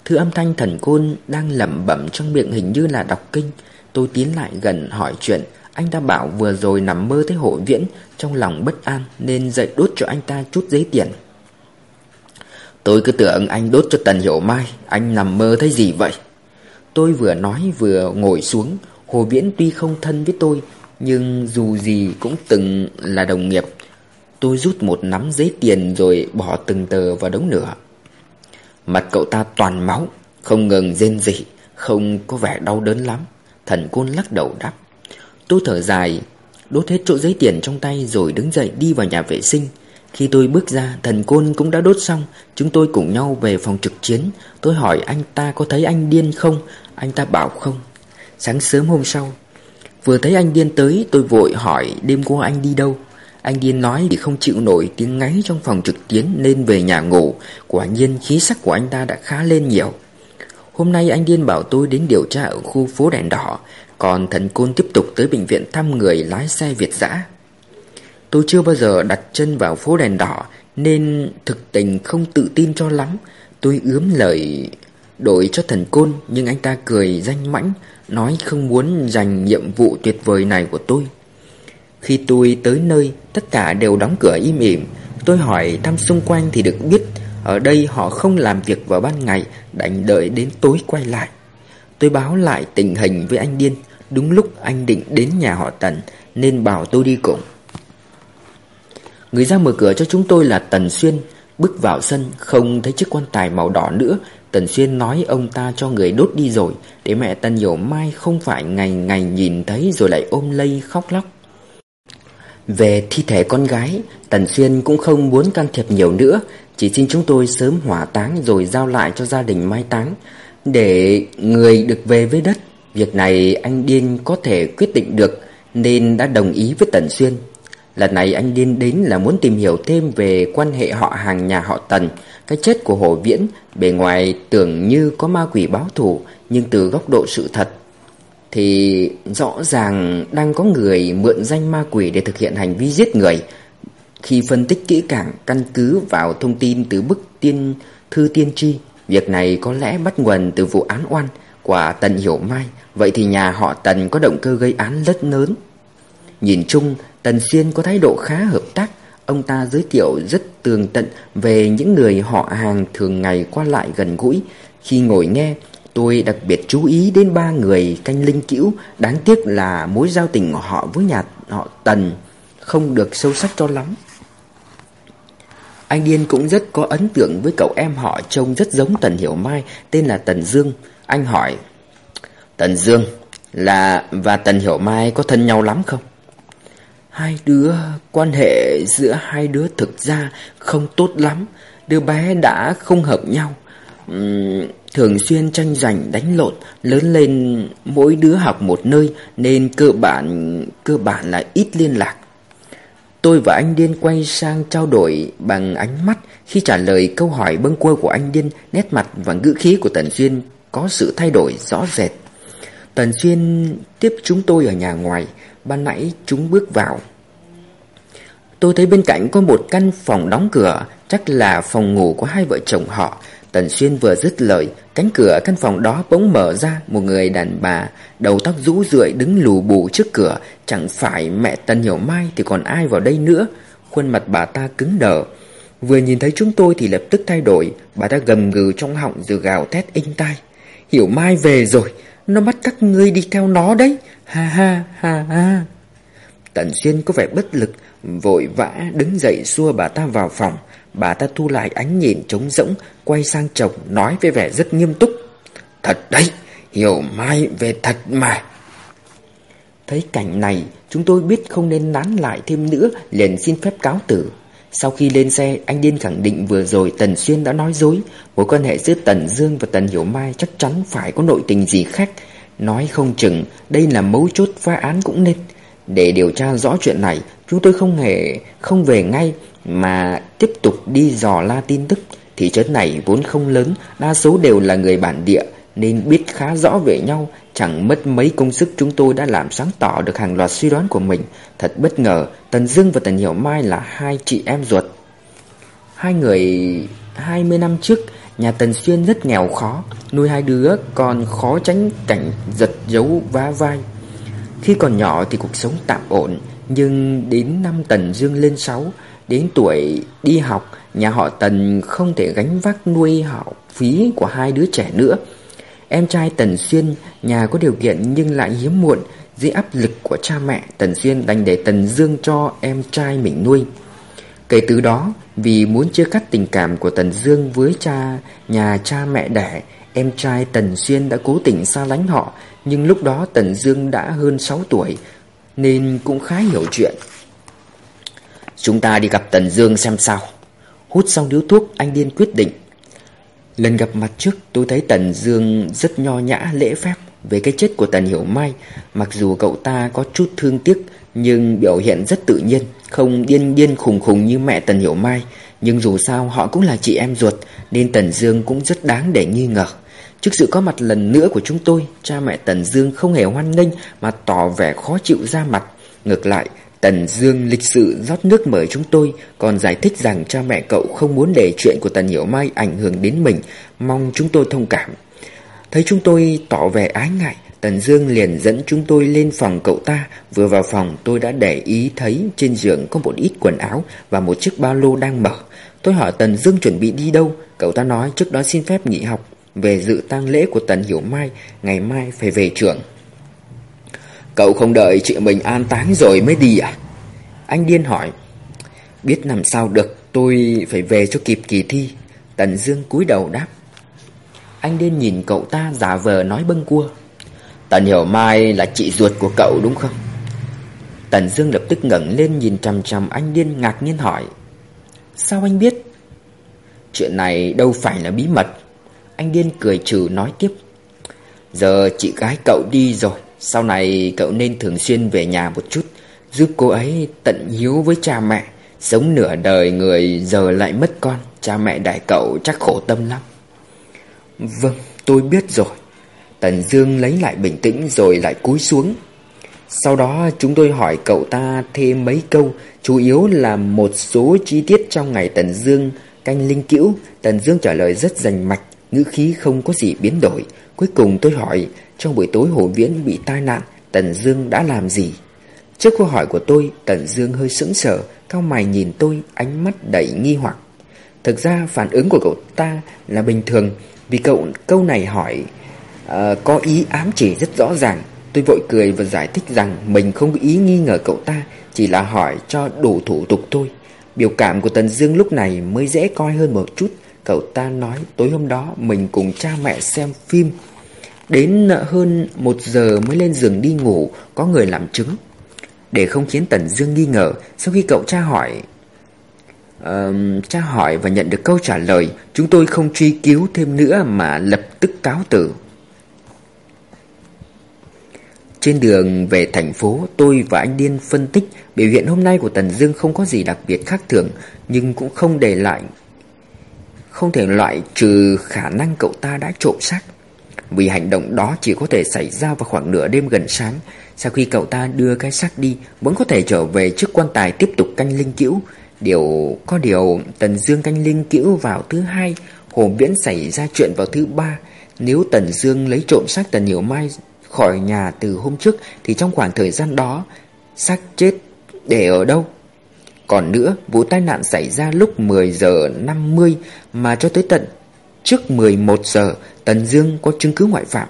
Speaker 1: Thứ âm thanh thần côn đang lẩm bẩm trong miệng hình như là đọc kinh. Tôi tiến lại gần hỏi chuyện. Anh ta bảo vừa rồi nằm mơ thấy Hồ Viễn Trong lòng bất an, nên dậy đốt cho anh ta chút giấy tiền. Tôi cứ tưởng anh đốt cho Tần Hiểu Mai, Anh nằm mơ thấy gì vậy? Tôi vừa nói vừa ngồi xuống. Hồ Viễn tuy không thân với tôi, Nhưng dù gì cũng từng là đồng nghiệp. Tôi rút một nắm giấy tiền rồi bỏ từng tờ vào đống lửa. Mặt cậu ta toàn máu, Không ngừng rên rỉ, Không có vẻ đau đớn lắm. Thần côn lắc đầu đáp. Tôi thở dài, Đốt hết chỗ giấy tiền trong tay rồi đứng dậy đi vào nhà vệ sinh. Khi tôi bước ra, thần côn cũng đã đốt xong. Chúng tôi cùng nhau về phòng trực chiến. Tôi hỏi anh ta có thấy anh điên không? Anh ta bảo không. Sáng sớm hôm sau, Vừa thấy anh điên tới, tôi vội hỏi đêm qua anh đi đâu? Anh điên nói vì không chịu nổi tiếng ngáy trong phòng trực tiến nên về nhà ngủ. Quả nhiên khí sắc của anh ta đã khá lên nhiều. Hôm nay anh điên bảo tôi đến điều tra ở khu phố đèn đỏ, Còn thần côn tiếp tục tới bệnh viện thăm người lái xe Việt dã Tôi chưa bao giờ đặt chân vào phố đèn đỏ Nên thực tình không tự tin cho lắm. Tôi ướm lời đổi cho thần côn Nhưng anh ta cười danh mãnh, Nói không muốn giành nhiệm vụ tuyệt vời này của tôi. Khi tôi tới nơi, Tất cả đều đóng cửa im ỉm. Tôi hỏi thăm xung quanh thì được biết, Ở đây họ không làm việc vào ban ngày, Đành đợi đến tối quay lại. Tôi báo lại tình hình với anh Điên. Đúng lúc anh định đến nhà họ Tần, Nên bảo tôi đi cùng. Người ra mở cửa cho chúng tôi là Tần Xuyên. Bước vào sân, không thấy chiếc quan tài màu đỏ nữa. Tần Xuyên nói ông ta cho người đốt đi rồi, Để mẹ Tần Hiểu Mai không phải ngày ngày nhìn thấy rồi lại ôm lây khóc lóc. Về thi thể con gái, Tần Xuyên cũng không muốn can thiệp nhiều nữa, Chỉ xin chúng tôi sớm hỏa táng rồi giao lại cho gia đình mai táng. Để người được về với đất, Việc này anh Điên có thể quyết định được, Nên đã đồng ý với Tần Xuyên. Lần này anh Điên đến là muốn tìm hiểu thêm về quan hệ họ hàng nhà họ Tần, cái chết của Hồ Viễn. Bề ngoài tưởng như có ma quỷ báo thù, nhưng từ góc độ sự thật thì rõ ràng đang có người mượn danh ma quỷ để thực hiện hành vi giết người. Khi phân tích kỹ càng căn cứ vào thông tin từ bức tiên thư tiên tri, việc này có lẽ bắt nguồn từ vụ án oan của Tần Hiểu Mai, vậy thì nhà họ Tần có động cơ gây án rất lớn. Nhìn chung, Tần Xuyên có thái độ khá hợp tác, Ông ta giới thiệu rất tường tận về những người họ hàng thường ngày qua lại gần gũi. Khi ngồi nghe, tôi đặc biệt chú ý đến ba người canh linh cữu, đáng tiếc là mối giao tình của họ với nhà họ Tần không được sâu sắc cho lắm. Anh Điên cũng rất có ấn tượng với cậu em họ trông rất giống Tần Hiểu Mai, tên là Tần Dương. Anh hỏi, Tần Dương là và Tần Hiểu Mai có thân nhau lắm không? Hai đứa, quan hệ giữa hai đứa thực ra không tốt lắm. Đứa bé đã không hợp nhau. Uhm, thường xuyên tranh giành đánh lộn, lớn lên mỗi đứa học một nơi nên cơ bản cơ bản là ít liên lạc. tôi và anh Điên quay sang trao đổi bằng ánh mắt Khi trả lời câu hỏi bâng quơ của anh Điên Nét mặt và ngữ khí của Tần Xuyên có sự thay đổi rõ rệt. Tần Xuyên tiếp chúng tôi ở nhà ngoài Ban nãy chúng bước vào. Tôi thấy bên cạnh có một căn phòng đóng cửa Chắc là phòng ngủ của hai vợ chồng họ. Tần Xuyên vừa dứt lời, Cánh cửa căn phòng đó bỗng mở ra, Một người đàn bà, Đầu tóc rũ rượi đứng lù bù trước cửa, Chẳng phải mẹ Tần Hiểu Mai Thì còn ai vào đây nữa. Khuôn mặt bà ta cứng đờ. Vừa nhìn thấy chúng tôi thì lập tức thay đổi, Bà ta gầm gừ trong họng rồi gào thét inh tai. Hiểu Mai về rồi, Nó bắt các ngươi đi theo nó đấy. Ha ha ha ha. Tần Xuyên có vẻ bất lực, Vội vã đứng dậy xua bà ta vào phòng. Bà ta thu lại ánh nhìn trống rỗng, Quay sang chồng, nói với vẻ rất nghiêm túc. Thật đấy, Hiểu mai về thật mà. Thấy cảnh này, Chúng tôi biết không nên nán lại thêm nữa, Liền xin phép cáo tử. Sau khi lên xe, Anh Điên khẳng định vừa rồi Tần Xuyên đã nói dối. Mối quan hệ giữa Tần Dương và Tần Hiểu Mai Chắc chắn phải có nội tình gì khác. Nói không chừng, Đây là mấu chốt phá án cũng nên. Để điều tra rõ chuyện này Chúng tôi không hề không về ngay mà tiếp tục đi dò la tin tức. Thị trấn này vốn không lớn, đa số đều là người bản địa nên biết khá rõ về nhau. Chẳng mất mấy công sức chúng tôi đã làm sáng tỏ được hàng loạt suy đoán của mình. Thật bất ngờ, Tần Dương và Tần Hiểu Mai là hai chị em ruột. Hai người 20 năm trước, nhà Tần Xuyên rất nghèo khó, nuôi hai đứa còn khó tránh cảnh giật giấu vá vai. Khi còn nhỏ thì cuộc sống tạm ổn, nhưng đến năm Tần Dương lên 6 Đến tuổi đi học, Nhà họ Tần không thể gánh vác nuôi học phí của hai đứa trẻ nữa. Em trai Tần Xuyên, Nhà có điều kiện nhưng lại hiếm muộn, Dưới áp lực của cha mẹ, Tần Xuyên đành để Tần Dương cho em trai mình nuôi. Kể từ đó, Vì muốn chia cắt tình cảm của Tần Dương với cha, nhà cha mẹ đẻ, Em trai Tần Xuyên đã cố tình xa lánh họ. Nhưng lúc đó Tần Dương đã hơn 6 tuổi nên cũng khá hiểu chuyện. Chúng ta đi gặp Tần Dương xem sao. Hút xong điếu thuốc, anh điên quyết định. Lần gặp mặt trước, tôi thấy Tần Dương rất nho nhã, lễ phép. Về cái chết của Tần Hiểu Mai, Mặc dù cậu ta có chút thương tiếc, Nhưng biểu hiện rất tự nhiên, Không điên điên khùng khùng như mẹ Tần Hiểu Mai. Nhưng dù sao, họ cũng là chị em ruột, Nên Tần Dương cũng rất đáng để nghi ngờ. Trước sự có mặt lần nữa của chúng tôi, cha mẹ Tần Dương không hề hoan nghênh mà tỏ vẻ khó chịu ra mặt. Ngược lại, Tần Dương lịch sự rót nước mời chúng tôi, còn giải thích rằng cha mẹ cậu không muốn để chuyện của Tần Hiểu Mai ảnh hưởng đến mình, mong chúng tôi thông cảm. Thấy chúng tôi tỏ vẻ ái ngại, Tần Dương liền dẫn chúng tôi lên phòng cậu ta. Vừa vào phòng tôi đã để ý thấy trên giường có một ít quần áo và một chiếc ba lô đang mở. Tôi hỏi Tần Dương chuẩn bị đi đâu, cậu ta nói trước đó xin phép nghỉ học về dự tang lễ của Tần Hiểu Mai, ngày mai phải về trường. Cậu không đợi chị mình an táng rồi mới đi à? Anh điên hỏi. Biết làm sao được, tôi phải về cho kịp kỳ thi. Tần Dương cúi đầu đáp. Anh điên nhìn cậu ta giả vờ nói bâng cua. Tần Hiểu Mai là chị ruột của cậu đúng không? Tần Dương lập tức ngẩng lên nhìn chằm chằm anh điên ngạc nhiên hỏi. Sao anh biết? Chuyện này đâu phải là bí mật anh điên cười trừ nói tiếp. Giờ chị gái cậu đi rồi, Sau này cậu nên thường xuyên về nhà một chút, Giúp cô ấy tận hiếu với cha mẹ, Sống nửa đời người giờ lại mất con, Cha mẹ đại cậu chắc khổ tâm lắm. Vâng tôi biết rồi. Tần Dương lấy lại bình tĩnh rồi lại cúi xuống. Sau đó chúng tôi hỏi cậu ta thêm mấy câu, Chủ yếu là một số chi tiết trong ngày Tần Dương canh linh cữu. Tần Dương trả lời rất rành mạch ngữ khí không có gì biến đổi. Cuối cùng tôi hỏi, trong buổi tối Hồ Viễn bị tai nạn, Tần Dương đã làm gì? Trước câu hỏi của tôi, Tần Dương hơi sững sờ, cao mày nhìn tôi, ánh mắt đầy nghi hoặc. Thực ra phản ứng của cậu ta là bình thường, vì cậu câu này hỏi uh, có ý ám chỉ rất rõ ràng. Tôi vội cười và giải thích rằng mình không có ý nghi ngờ cậu ta, chỉ là hỏi cho đủ thủ tục thôi. Biểu cảm của Tần Dương lúc này mới dễ coi hơn một chút, Cậu ta nói tối hôm đó mình cùng cha mẹ xem phim. Đến hơn một giờ mới lên giường đi ngủ Có người làm chứng. Để không khiến Tần Dương nghi ngờ Sau khi cậu cha hỏi uh, Cha hỏi và nhận được câu trả lời Chúng tôi không truy cứu thêm nữa Mà lập tức cáo tử Trên đường về thành phố Tôi và anh Điên phân tích Biểu hiện hôm nay của Tần Dương không có gì đặc biệt khác thường Nhưng cũng không để lại không thể loại trừ khả năng cậu ta đã trộm xác. Vì hành động đó chỉ có thể xảy ra vào khoảng nửa đêm gần sáng. Sau khi cậu ta đưa cái xác đi, Vẫn có thể trở về trước quan tài tiếp tục canh linh cữu. Điều, có điều, Tần Dương canh linh cữu vào thứ hai, Hồ Viễn xảy ra chuyện vào thứ ba. Nếu Tần Dương lấy trộm xác Tần Hiểu Mai khỏi nhà từ hôm trước, Thì trong khoảng thời gian đó, xác chết để ở đâu? Còn nữa, vụ tai nạn xảy ra lúc 10 giờ 50 Mà cho tới tận trước 11 giờ, Tần Dương có chứng cứ ngoại phạm.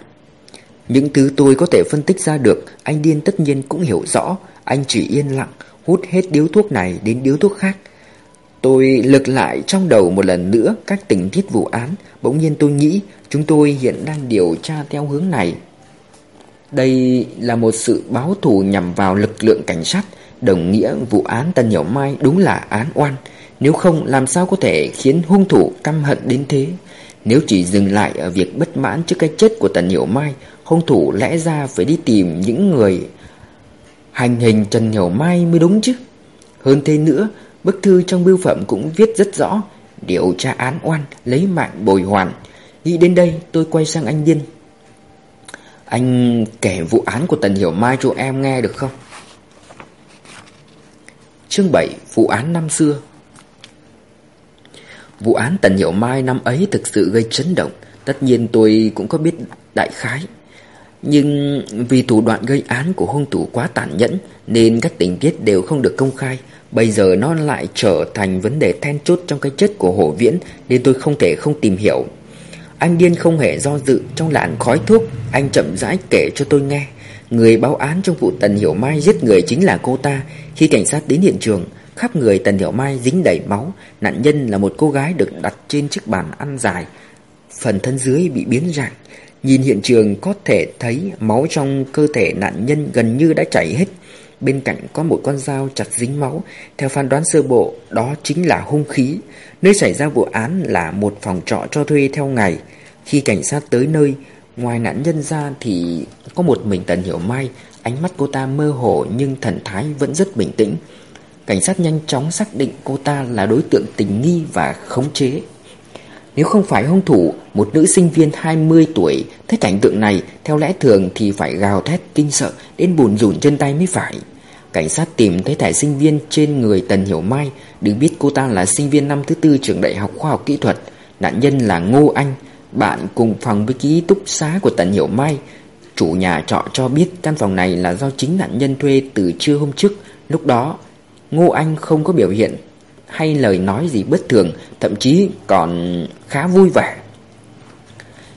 Speaker 1: Những thứ tôi có thể phân tích ra được, Anh Điên tất nhiên cũng hiểu rõ. Anh chỉ yên lặng, Hút hết điếu thuốc này đến điếu thuốc khác. Tôi lật lại trong đầu một lần nữa các tình tiết vụ án. Bỗng nhiên tôi nghĩ, chúng tôi hiện đang điều tra theo hướng này. Đây là một sự báo thù nhằm vào lực lượng cảnh sát. Đồng nghĩa vụ án Tân Hiểu Mai đúng là án oan. Nếu không, làm sao có thể khiến hung thủ căm hận đến thế? Nếu chỉ dừng lại ở việc bất mãn trước cái chết của Tần Hiểu Mai, Hung thủ lẽ ra phải đi tìm những người hành hình Trần Hiểu Mai mới đúng chứ? Hơn thế nữa, Bức thư trong bưu phẩm cũng viết rất rõ, Điều tra án oan, Lấy mạng bồi hoàn. Nghĩ đến đây, tôi quay sang anh Điên Anh kể vụ án của Tần Hiểu Mai cho em nghe được không? Chương 7 Vụ án năm xưa. Vụ án Tần Hiểu Mai năm ấy thực sự gây chấn động. Tất nhiên tôi cũng có biết đại khái. Nhưng vì thủ đoạn gây án của hung thủ quá tàn nhẫn, Nên các tình tiết đều không được công khai. Bây giờ nó lại trở thành vấn đề then chốt trong cái chết của Hổ Viễn, Nên tôi không thể không tìm hiểu. Anh điên không hề do dự, trong làn khói thuốc, Anh chậm rãi kể cho tôi nghe. Người báo án trong vụ Tần Hiểu Mai giết người chính là cô ta. Khi cảnh sát đến hiện trường, Khắp người Tần Hiểu Mai dính đầy máu. Nạn nhân là một cô gái được đặt trên chiếc bàn ăn dài, Phần thân dưới bị biến dạng. Nhìn hiện trường có thể thấy máu trong cơ thể nạn nhân gần như đã chảy hết. Bên cạnh có một con dao chặt dính máu. Theo phán đoán sơ bộ, Đó chính là hung khí. Nơi xảy ra vụ án là một phòng trọ cho thuê theo ngày. Khi cảnh sát tới nơi Ngoài nạn nhân ra thì Có một mình Tần Hiểu Mai, Ánh mắt cô ta mơ hồ nhưng thần thái vẫn rất bình tĩnh. Cảnh sát nhanh chóng xác định cô ta là đối tượng tình nghi và khống chế. Nếu không phải hung thủ, Một nữ sinh viên 20 tuổi, Thấy cảnh tượng này, Theo lẽ thường thì phải gào thét kinh sợ, Đến bùn rùn chân tay mới phải. Cảnh sát tìm thấy thẻ sinh viên trên người Tần Hiểu Mai. Được biết cô ta là sinh viên năm thứ tư trường đại học khoa học kỹ thuật. Nạn nhân là Ngô Anh bạn cùng phòng với ký túc xá của Tần Hiểu Mai. Chủ nhà trọ cho biết căn phòng này là do chính nạn nhân thuê từ trưa hôm trước. Lúc đó, Ngô Anh không có biểu hiện hay lời nói gì bất thường, Thậm chí còn khá vui vẻ.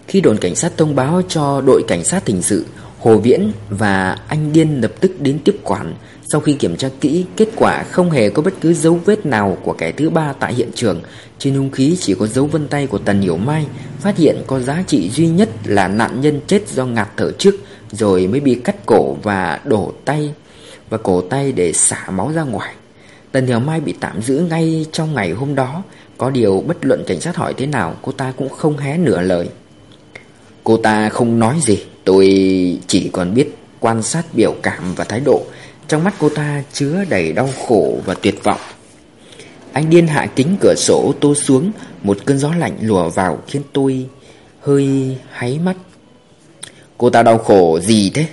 Speaker 1: Khi đồn cảnh sát thông báo cho đội cảnh sát hình sự, Hồ Viễn và anh Điên lập tức đến tiếp quản. Sau khi kiểm tra kỹ, Kết quả không hề có bất cứ dấu vết nào Của kẻ thứ ba tại hiện trường. Trên hung khí chỉ có dấu vân tay của Tần Hiểu Mai, Phát hiện có giá trị duy nhất Là nạn nhân chết do ngạt thở trước, Rồi mới bị cắt cổ và đổ tay, Và cổ tay để xả máu ra ngoài. Tần Hiểu Mai bị tạm giữ ngay trong ngày hôm đó. Có điều bất luận cảnh sát hỏi thế nào, Cô ta cũng không hé nửa lời. Cô ta không nói gì, Tôi chỉ còn biết quan sát biểu cảm và thái độ. Trong mắt cô ta chứa đầy đau khổ và tuyệt vọng. Anh điên hạ kính cửa sổ ô tô xuống, Một cơn gió lạnh lùa vào khiến tôi hơi háy mắt. Cô ta đau khổ gì thế?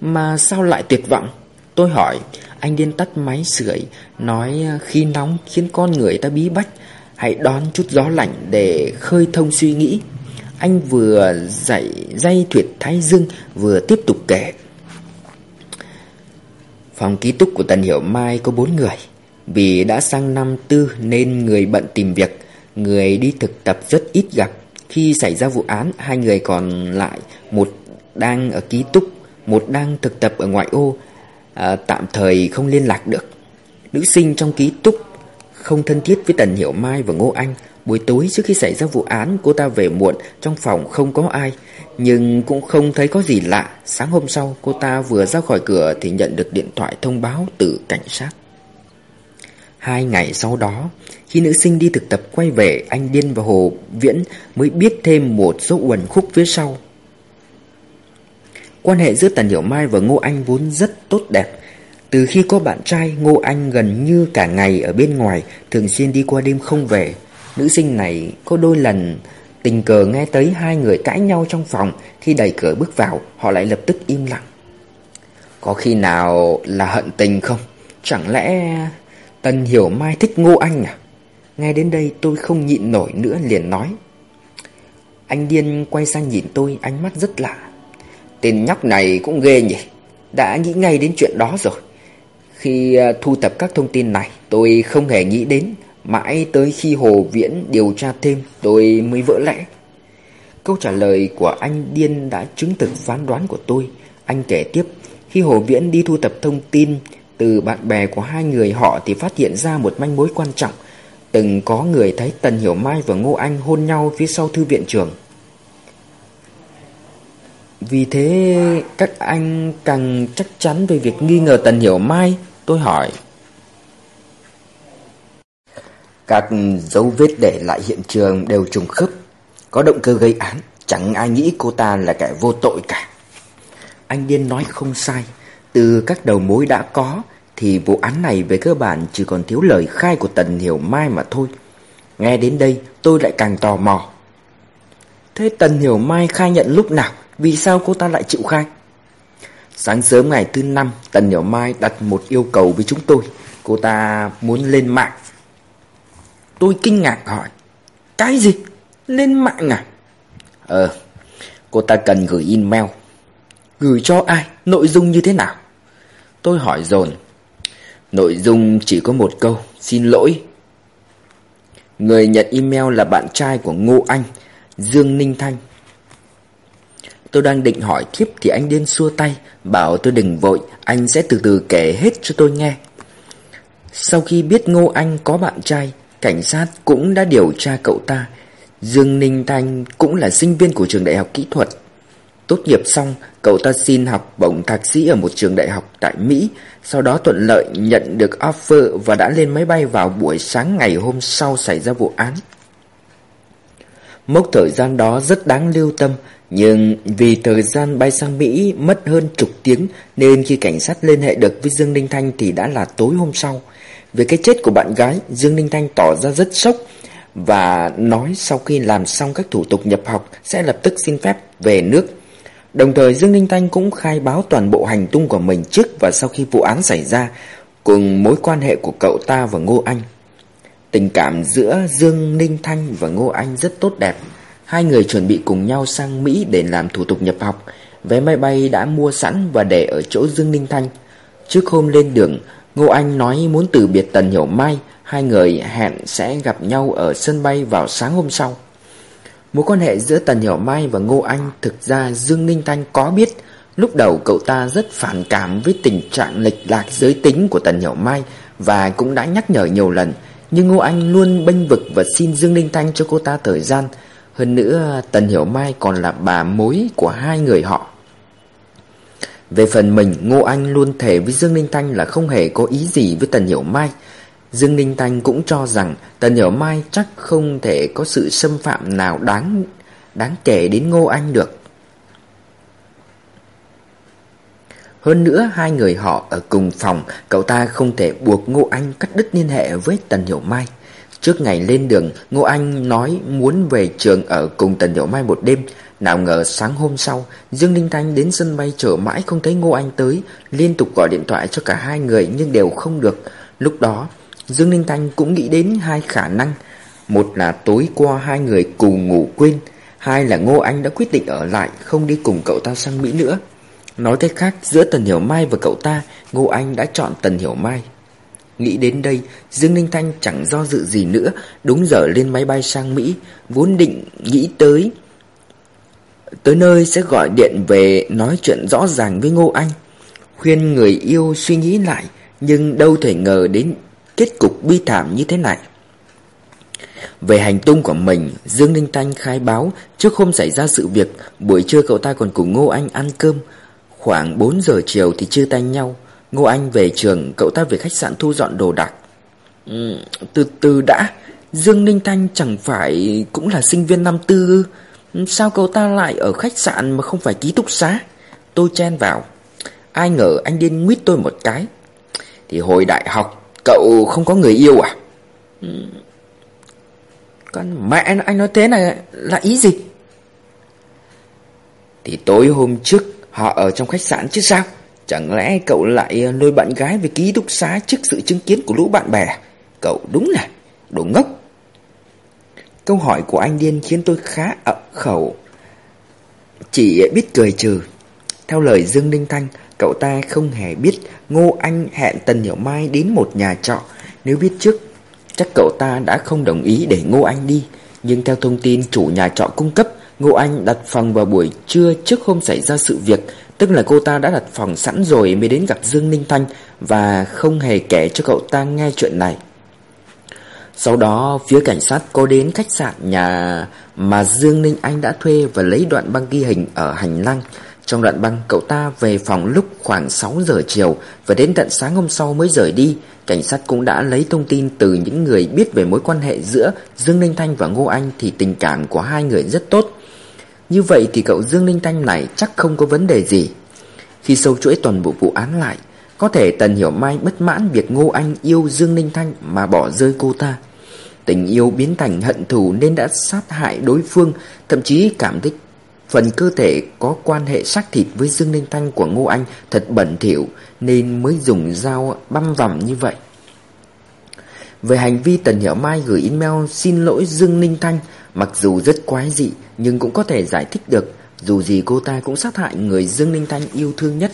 Speaker 1: Mà sao lại tuyệt vọng? Tôi hỏi. Anh điên tắt máy sưởi, Nói, khi nóng khiến con người ta bí bách, Hãy đón chút gió lạnh để khơi thông suy nghĩ. Anh vừa dạy dây thuyệt thái dương, Vừa tiếp tục kể. Phòng ký túc của Tần Hiểu Mai có bốn người. Vì đã sang năm tư nên người bận tìm việc Người đi thực tập rất ít gặp. Khi xảy ra vụ án Hai người còn lại Một đang ở ký túc Một đang thực tập ở ngoại ô à, Tạm thời không liên lạc được. Nữ sinh trong ký túc Không thân thiết với Tần Hiểu Mai và Ngô Anh Buổi tối trước khi xảy ra vụ án, cô ta về muộn, Trong phòng không có ai. Nhưng cũng không thấy có gì lạ. Sáng hôm sau, cô ta vừa ra khỏi cửa Thì nhận được điện thoại thông báo từ cảnh sát. Hai ngày sau đó, Khi nữ sinh đi thực tập quay về, Anh Điên và Hồ Viễn mới biết thêm một số uẩn khúc phía sau. Quan hệ giữa Tần Hiểu Mai và Ngô Anh vốn rất tốt đẹp. Từ khi có bạn trai, Ngô Anh gần như cả ngày ở bên ngoài, Thường xuyên đi qua đêm không về. Nữ sinh này có đôi lần tình cờ nghe tới hai người cãi nhau trong phòng. Khi đẩy cửa bước vào, Họ lại lập tức im lặng. Có khi nào là hận tình không? Chẳng lẽ Tần Hiểu Mai thích Ngô Anh à? Nghe đến đây tôi không nhịn nổi nữa liền nói. Anh điên quay sang nhìn tôi, ánh mắt rất lạ. Tên nhóc này cũng ghê nhỉ? Đã nghĩ ngay đến chuyện đó rồi. Khi à, thu thập các thông tin này, Tôi không hề nghĩ đến. Mãi tới khi Hồ Viễn điều tra thêm, Tôi mới vỡ lẽ. Câu trả lời của anh Điên đã chứng thực phán đoán của tôi. Anh kể tiếp, Khi Hồ Viễn đi thu thập thông tin Từ bạn bè của hai người họ Thì phát hiện ra một manh mối quan trọng. Từng có người thấy Tần Hiểu Mai và Ngô Anh hôn nhau phía sau thư viện trường. Vì thế, các anh càng chắc chắn về việc nghi ngờ Tần Hiểu Mai, Tôi hỏi. Các dấu vết để lại hiện trường đều trùng khớp. Có động cơ gây án, Chẳng ai nghĩ cô ta là kẻ vô tội cả. Anh Điên nói không sai. Từ các đầu mối đã có, Thì vụ án này về cơ bản chỉ còn thiếu lời khai của Tần Hiểu Mai mà thôi. Nghe đến đây, tôi lại càng tò mò. Thế Tần Hiểu Mai khai nhận lúc nào, Vì sao cô ta lại chịu khai? Sáng sớm ngày thứ năm, Tần Hiểu Mai đặt một yêu cầu với chúng tôi. Cô ta muốn lên mạng. Tôi kinh ngạc hỏi Cái gì? Lên mạng à? Ờ Cô ta cần gửi email Gửi cho ai? Nội dung như thế nào? Tôi hỏi dồn Nội dung chỉ có một câu Xin lỗi Người nhận email là bạn trai của Ngô Anh Dương Ninh Thanh Tôi đang định hỏi tiếp thì anh điên xua tay Bảo tôi đừng vội Anh sẽ từ từ kể hết cho tôi nghe Sau khi biết Ngô Anh có bạn trai Cảnh sát cũng đã điều tra cậu ta. Dương Ninh Thanh cũng là sinh viên của trường đại học kỹ thuật. Tốt nghiệp xong, cậu ta xin học bổng thạc sĩ ở một trường đại học tại Mỹ. Sau đó thuận lợi nhận được offer và đã lên máy bay vào buổi sáng ngày hôm sau xảy ra vụ án. Mốc thời gian đó rất đáng lưu tâm Nhưng vì thời gian bay sang Mỹ mất hơn chục tiếng Nên khi cảnh sát liên hệ được với Dương Ninh Thanh thì đã là tối hôm sau về cái chết của bạn gái, Dương Ninh Thanh tỏ ra rất sốc và nói sau khi làm xong các thủ tục nhập học sẽ lập tức xin phép về nước. Đồng thời Dương Ninh Thanh cũng khai báo toàn bộ hành tung của mình trước và sau khi vụ án xảy ra, cùng mối quan hệ của cậu ta và Ngô Anh. Tình cảm giữa Dương Ninh Thanh và Ngô Anh rất tốt đẹp. Hai người chuẩn bị cùng nhau sang Mỹ để làm thủ tục nhập học. Vé máy bay đã mua sẵn và để ở chỗ Dương Ninh Thanh. Trước hôm lên đường, Ngô Anh nói muốn từ biệt Tần Hiểu Mai, hai người hẹn sẽ gặp nhau ở sân bay vào sáng hôm sau. Mối quan hệ giữa Tần Hiểu Mai và Ngô Anh thực ra Dương Ninh Thanh có biết. Lúc đầu cậu ta rất phản cảm với tình trạng lệch lạc giới tính của Tần Hiểu Mai và cũng đã nhắc nhở nhiều lần. Nhưng Ngô Anh luôn bênh vực và xin Dương Ninh Thanh cho cô ta thời gian. Hơn nữa Tần Hiểu Mai còn là bà mối của hai người họ. Về phần mình, Ngô Anh luôn thể với Dương Ninh Thanh là không hề có ý gì với Tần Hiểu Mai. Dương Ninh Thanh cũng cho rằng Tần Hiểu Mai chắc không thể có sự xâm phạm nào đáng đáng kể đến Ngô Anh được. Hơn nữa hai người họ ở cùng phòng, cậu ta không thể buộc Ngô Anh cắt đứt liên hệ với Tần Hiểu Mai. Trước ngày lên đường, Ngô Anh nói muốn về trường ở cùng Tần Hiểu Mai một đêm, nào ngờ sáng hôm sau, Dương Ninh Thanh đến sân bay chờ mãi không thấy Ngô Anh tới, liên tục gọi điện thoại cho cả hai người nhưng đều không được. Lúc đó, Dương Ninh Thanh cũng nghĩ đến hai khả năng. Một là tối qua hai người cùng ngủ quên, hai là Ngô Anh đã quyết định ở lại, không đi cùng cậu ta sang Mỹ nữa. Nói cách khác, giữa Tần Hiểu Mai và cậu ta, Ngô Anh đã chọn Tần Hiểu Mai. Nghĩ đến đây, Dương Ninh Thanh chẳng do dự gì nữa, đúng giờ lên máy bay sang Mỹ, vốn định nghĩ tới Tới nơi sẽ gọi điện về nói chuyện rõ ràng với Ngô Anh. Khuyên người yêu suy nghĩ lại Nhưng đâu thể ngờ đến kết cục bi thảm như thế này. Về hành tung của mình Dương Ninh Thanh khai báo Trước hôm xảy ra sự việc Buổi trưa cậu ta còn cùng Ngô Anh ăn cơm. Khoảng 4 giờ chiều thì chia tay nhau. Ngô Anh về trường Cậu ta về khách sạn thu dọn đồ đạc. Ừ, Từ từ đã Dương Ninh Thanh chẳng phải cũng là sinh viên năm tư ừ, Sao cậu ta lại ở khách sạn mà không phải ký túc xá? Tôi chen vào. Ai ngờ anh điên nguyết tôi một cái. Thì hồi đại học Cậu không có người yêu à? Ừ. Con mẹ anh nói thế này là ý gì? Thì tối hôm trước Họ ở trong khách sạn chứ sao? Chẳng lẽ cậu lại ờ, lôi bạn gái về ký túc xá trước sự chứng kiến của lũ bạn bè? Cậu đúng là đồ ngốc. Câu hỏi của anh Điên khiến tôi khá ậm khẩu. Chỉ biết cười trừ. Theo lời Dương Ninh Thanh, Cậu ta không hề biết Ngô Anh hẹn Tần Hiểu Mai đến một nhà trọ. Nếu biết trước, Chắc cậu ta đã không đồng ý để Ngô Anh đi. Nhưng theo thông tin chủ nhà trọ cung cấp Ngô Anh đặt phòng vào buổi trưa trước hôm xảy ra sự việc, Tức là cô ta đã đặt phòng sẵn rồi mới đến gặp Dương Ninh Thanh Và không hề kể cho cậu ta nghe chuyện này. Sau đó, phía cảnh sát có đến khách sạn nhà mà Dương Ninh Anh đã thuê Và lấy đoạn băng ghi hình ở hành lang. Trong đoạn băng, cậu ta về phòng lúc khoảng 6 giờ chiều Và đến tận sáng hôm sau mới rời đi. Cảnh sát cũng đã lấy thông tin từ những người biết về mối quan hệ giữa Dương Ninh Thanh và Ngô Anh Thì tình cảm của hai người rất tốt như vậy thì cậu Dương Linh Thanh này chắc không có vấn đề gì. Khi sâu chuỗi toàn bộ vụ án lại, Có thể Tần Hiểu Mai bất mãn việc Ngô Anh yêu Dương Linh Thanh mà bỏ rơi cô ta. Tình yêu biến thành hận thù nên đã sát hại đối phương, Thậm chí cảm thấy phần cơ thể có quan hệ xác thịt với Dương Linh Thanh của Ngô Anh thật bẩn thỉu Nên mới dùng dao băm vằm như vậy. Về hành vi Tần Hiểu Mai gửi email xin lỗi Dương Ninh Thanh Mặc dù rất quái dị, nhưng cũng có thể giải thích được, Dù gì cô ta cũng sát hại người Dương Ninh Thanh yêu thương nhất.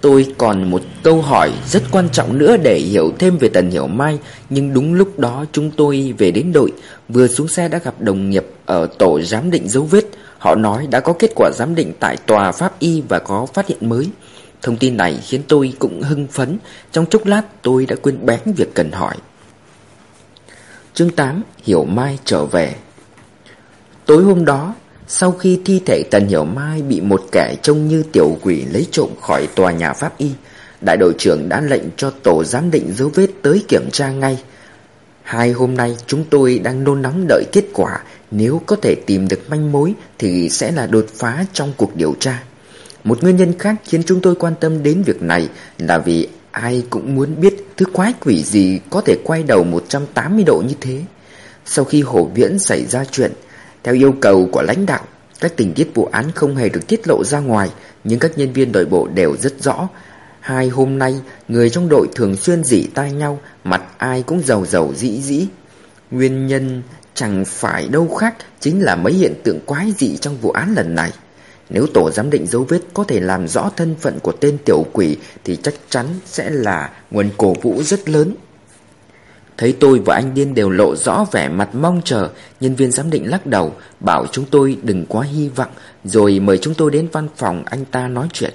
Speaker 1: Tôi còn một câu hỏi rất quan trọng nữa để hiểu thêm về Tần Hiểu Mai, Nhưng đúng lúc đó chúng tôi về đến đội. Vừa xuống xe đã gặp đồng nghiệp ở tổ giám định dấu vết. Họ nói đã có kết quả giám định tại tòa pháp y và có phát hiện mới. Thông tin này khiến tôi cũng hưng phấn. Trong chốc lát, tôi đã quên bén việc cần hỏi. Chương 8 Hiểu Mai trở về. Tối hôm đó, sau khi thi thể Tần Hiểu Mai bị một kẻ trông như tiểu quỷ lấy trộm khỏi tòa nhà pháp y, đại đội trưởng đã lệnh cho tổ giám định dấu vết tới kiểm tra ngay. Hai hôm nay chúng tôi đang nôn nóng đợi kết quả, nếu có thể tìm được manh mối thì sẽ là đột phá trong cuộc điều tra. Một nguyên nhân khác khiến chúng tôi quan tâm đến việc này là vì ai cũng muốn biết thứ quái quỷ gì có thể quay đầu 180 độ như thế. Sau khi Hổ Viễn xảy ra chuyện, theo yêu cầu của lãnh đạo, các tình tiết vụ án không hề được tiết lộ ra ngoài, nhưng các nhân viên đội bộ đều rất rõ. Hai hôm nay, người trong đội thường xuyên dỉ tai nhau, mặt ai cũng giàu giàu dĩ dĩ. Nguyên nhân chẳng phải đâu khác chính là mấy hiện tượng quái dị trong vụ án lần này. Nếu tổ giám định dấu vết có thể làm rõ thân phận của tên tiểu quỷ thì chắc chắn sẽ là nguồn cổ vũ rất lớn. Thấy tôi và anh Điên đều lộ rõ vẻ mặt mong chờ, Nhân viên giám định lắc đầu, Bảo chúng tôi đừng quá hy vọng, Rồi mời chúng tôi đến văn phòng anh ta nói chuyện.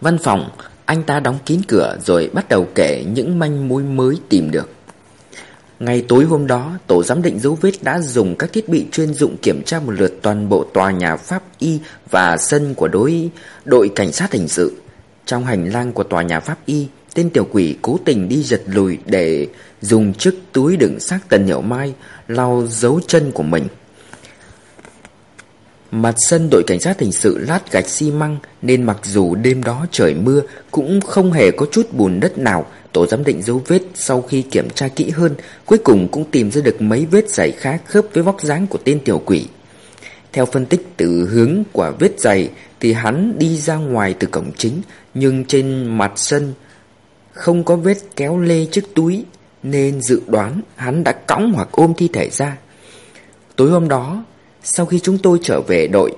Speaker 1: Văn phòng, Anh ta đóng kín cửa Rồi bắt đầu kể những manh mối mới tìm được. Ngày tối hôm đó, Tổ giám định dấu vết đã dùng các thiết bị chuyên dụng Kiểm tra một lượt toàn bộ tòa nhà Pháp Y Và sân của đối, đội cảnh sát hình sự. Trong hành lang của tòa nhà Pháp Y Tên tiểu quỷ cố tình đi giật lùi để dùng chiếc túi đựng xác tần nhậu mai lau dấu chân của mình. Mặt sân đội cảnh sát hình sự lát gạch xi măng, nên mặc dù đêm đó trời mưa, cũng không hề có chút bùn đất nào. Tổ giám định dấu vết sau khi kiểm tra kỹ hơn, cuối cùng cũng tìm ra được mấy vết giày khá khớp với vóc dáng của tên tiểu quỷ. Theo phân tích từ hướng của vết giày thì hắn đi ra ngoài từ cổng chính, nhưng trên mặt sân không có vết kéo lê chiếc túi, Nên dự đoán hắn đã cõng hoặc ôm thi thể ra. Tối hôm đó, Sau khi chúng tôi trở về đội,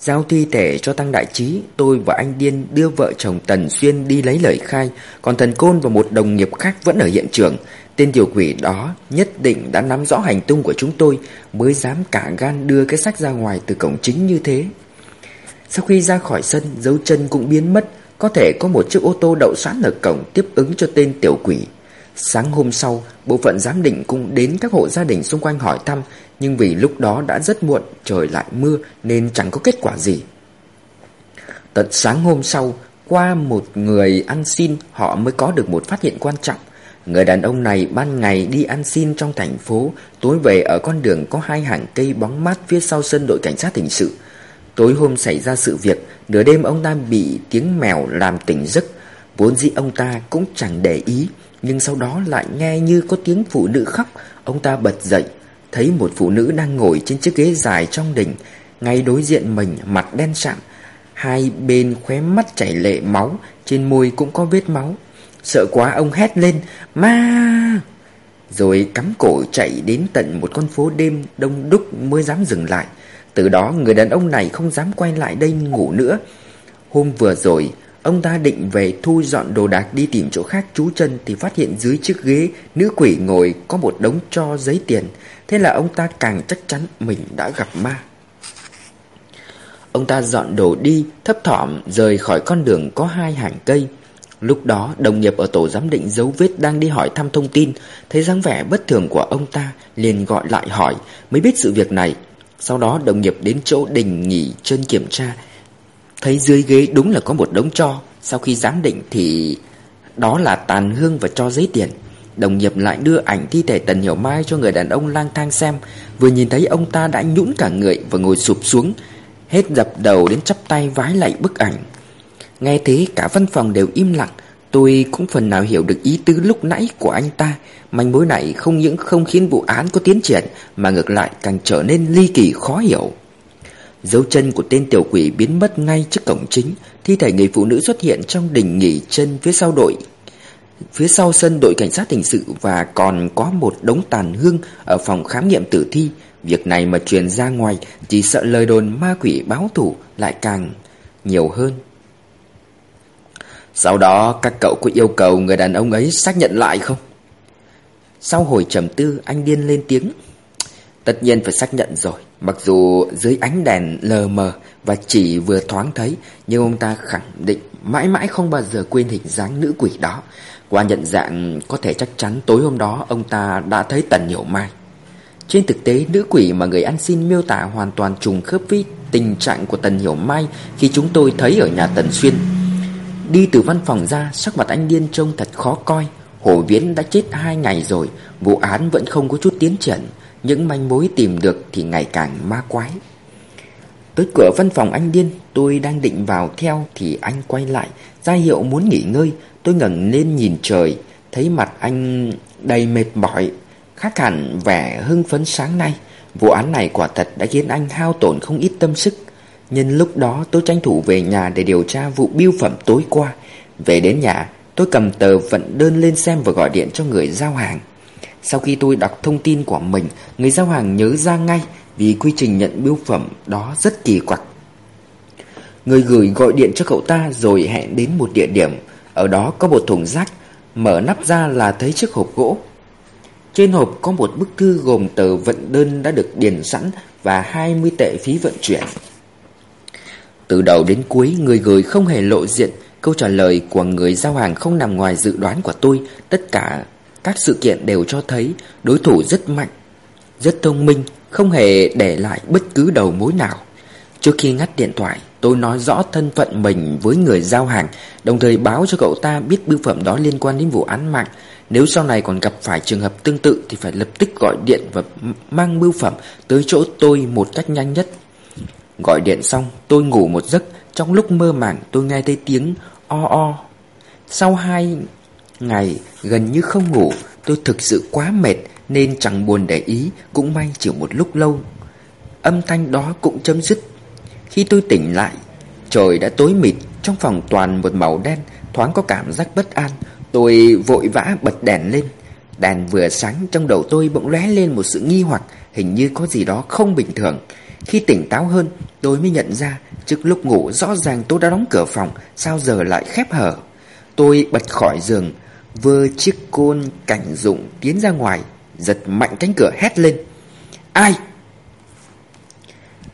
Speaker 1: Giao thi thể cho Tăng Đại Trí, Tôi và anh Điên đưa vợ chồng Tần Xuyên đi lấy lời khai, Còn Thần Côn và một đồng nghiệp khác vẫn ở hiện trường. Tên tiểu quỷ đó nhất định đã nắm rõ hành tung của chúng tôi, Mới dám cả gan đưa cái sách ra ngoài từ cổng chính như thế. Sau khi ra khỏi sân, Dấu chân cũng biến mất có thể có một chiếc ô tô đậu sẵn ở cổng tiếp ứng cho tên tiểu quỷ. Sáng hôm sau, bộ phận giám định cũng đến các hộ gia đình xung quanh hỏi thăm, nhưng vì lúc đó đã rất muộn, trời lại mưa nên chẳng có kết quả gì. Tận sáng hôm sau, qua một người ăn xin, họ mới có được một phát hiện quan trọng. Người đàn ông này ban ngày đi ăn xin trong thành phố, tối về ở con đường có hai hàng cây bóng mát phía sau sân đội cảnh sát hình sự. Tối hôm xảy ra sự việc, Nửa đêm ông ta bị tiếng mèo làm tỉnh giấc. Vốn dĩ ông ta cũng chẳng để ý, Nhưng sau đó lại nghe như có tiếng phụ nữ khóc. Ông ta bật dậy, Thấy một phụ nữ đang ngồi trên chiếc ghế dài trong đình Ngay đối diện mình, mặt đen sạm. Hai bên khóe mắt chảy lệ máu, Trên môi cũng có vết máu. Sợ quá, ông hét lên, Ma! Rồi cắm cổ chạy đến tận một con phố đêm đông đúc mới dám dừng lại. Từ đó, người đàn ông này không dám quay lại đây ngủ nữa. Hôm vừa rồi, Ông ta định về thu dọn đồ đạc đi tìm chỗ khác trú chân Thì phát hiện dưới chiếc ghế, Nữ quỷ ngồi có một đống cho giấy tiền. Thế là ông ta càng chắc chắn mình đã gặp ma. Ông ta dọn đồ đi, Thấp thỏm, rời khỏi con đường có hai hàng cây. Lúc đó, đồng nghiệp ở tổ giám định dấu vết đang đi hỏi thăm thông tin. Thấy dáng vẻ bất thường của ông ta, liền gọi lại hỏi, Mới biết sự việc này sau đó đồng nghiệp đến chỗ đình nghỉ chân kiểm tra. Thấy dưới ghế đúng là có một đống cho. Sau khi giám định thì Đó là tàn hương và cho giấy tiền. Đồng nghiệp lại đưa ảnh thi thể Tần Hiểu Mai cho người đàn ông lang thang xem. Vừa nhìn thấy ông ta đã nhũn cả người và ngồi sụp xuống, Hết dập đầu đến chắp tay vái lại bức ảnh. Nghe thế, cả văn phòng đều im lặng. Tôi cũng phần nào hiểu được ý tứ lúc nãy của anh ta. Manh mối này không những không khiến vụ án có tiến triển, Mà ngược lại càng trở nên ly kỳ khó hiểu. Dấu chân của tên tiểu quỷ biến mất ngay trước cổng chính, Thi thể người phụ nữ xuất hiện trong đình nghỉ chân phía sau đội. Phía sau sân đội cảnh sát hình sự Và còn có một đống tàn hương Ở phòng khám nghiệm tử thi. Việc này mà truyền ra ngoài, Chỉ sợ lời đồn ma quỷ báo thủ Lại càng nhiều hơn. Sau đó, các cậu có yêu cầu Người đàn ông ấy xác nhận lại không? Sau hồi trầm tư, Anh điên lên tiếng. Tất nhiên phải xác nhận rồi. Mặc dù dưới ánh đèn lờ mờ Và chỉ vừa thoáng thấy, Nhưng ông ta khẳng định Mãi mãi không bao giờ quên hình dáng nữ quỷ đó. Qua nhận dạng, có thể chắc chắn tối hôm đó Ông ta đã thấy Tần Hiểu Mai. Trên thực tế, nữ quỷ mà người ăn xin miêu tả Hoàn toàn trùng khớp với tình trạng của Tần Hiểu Mai Khi chúng tôi thấy ở nhà Tần Xuyên. Đi từ văn phòng ra, Sắc mặt anh điên trông thật khó coi. Hồ Viễn đã chết hai ngày rồi, Vụ án vẫn không có chút tiến triển. Những manh mối tìm được thì ngày càng ma quái. Tới cửa văn phòng anh điên, Tôi đang định vào theo Thì anh quay lại, ra hiệu muốn nghỉ ngơi. Tôi ngẩng lên nhìn trời, Thấy mặt anh đầy mệt mỏi, Khác hẳn vẻ hưng phấn sáng nay. Vụ án này quả thật đã khiến anh hao tổn không ít tâm sức. Nhân lúc đó tôi tranh thủ về nhà để điều tra vụ biêu phẩm tối qua. Về đến nhà, tôi cầm tờ vận đơn lên xem và gọi điện cho người giao hàng. Sau khi tôi đọc thông tin của mình, Người giao hàng nhớ ra ngay Vì quy trình nhận biêu phẩm đó rất kỳ quặc. Người gửi gọi điện cho cậu ta Rồi hẹn đến một địa điểm. Ở đó có một thùng rác, Mở nắp ra là thấy chiếc hộp gỗ. Trên hộp có một bức thư gồm tờ vận đơn đã được điền sẵn Và 20 tệ phí vận chuyển. Từ đầu đến cuối người gửi không hề lộ diện Câu trả lời của người giao hàng không nằm ngoài dự đoán của tôi Tất cả các sự kiện đều cho thấy đối thủ rất mạnh, rất thông minh, không hề để lại bất cứ đầu mối nào. Trước khi ngắt điện thoại, tôi nói rõ thân phận mình với người giao hàng, đồng thời báo cho cậu ta biết bưu phẩm đó liên quan đến vụ án mạng. Nếu sau này còn gặp phải trường hợp tương tự thì phải lập tức gọi điện và mang bưu phẩm tới chỗ tôi một cách nhanh nhất. Gọi điện xong, tôi ngủ một giấc, trong lúc mơ màng tôi nghe thấy tiếng o o. Sau hai Ngày gần như không ngủ Tôi thực sự quá mệt Nên chẳng buồn để ý Cũng may chỉ một lúc lâu. Âm thanh đó cũng chấm dứt. Khi tôi tỉnh lại Trời đã tối mịt Trong phòng toàn một màu đen Thoáng có cảm giác bất an. Tôi vội vã bật đèn lên. Đèn vừa sáng trong đầu tôi bỗng lóe lên một sự nghi hoặc Hình như có gì đó không bình thường. Khi tỉnh táo hơn, Tôi mới nhận ra Trước lúc ngủ rõ ràng tôi đã đóng cửa phòng, Sao giờ lại khép hở. Tôi bật khỏi giường, Vơ chiếc côn cảnh dụng tiến ra ngoài, Giật mạnh cánh cửa hét lên. Ai?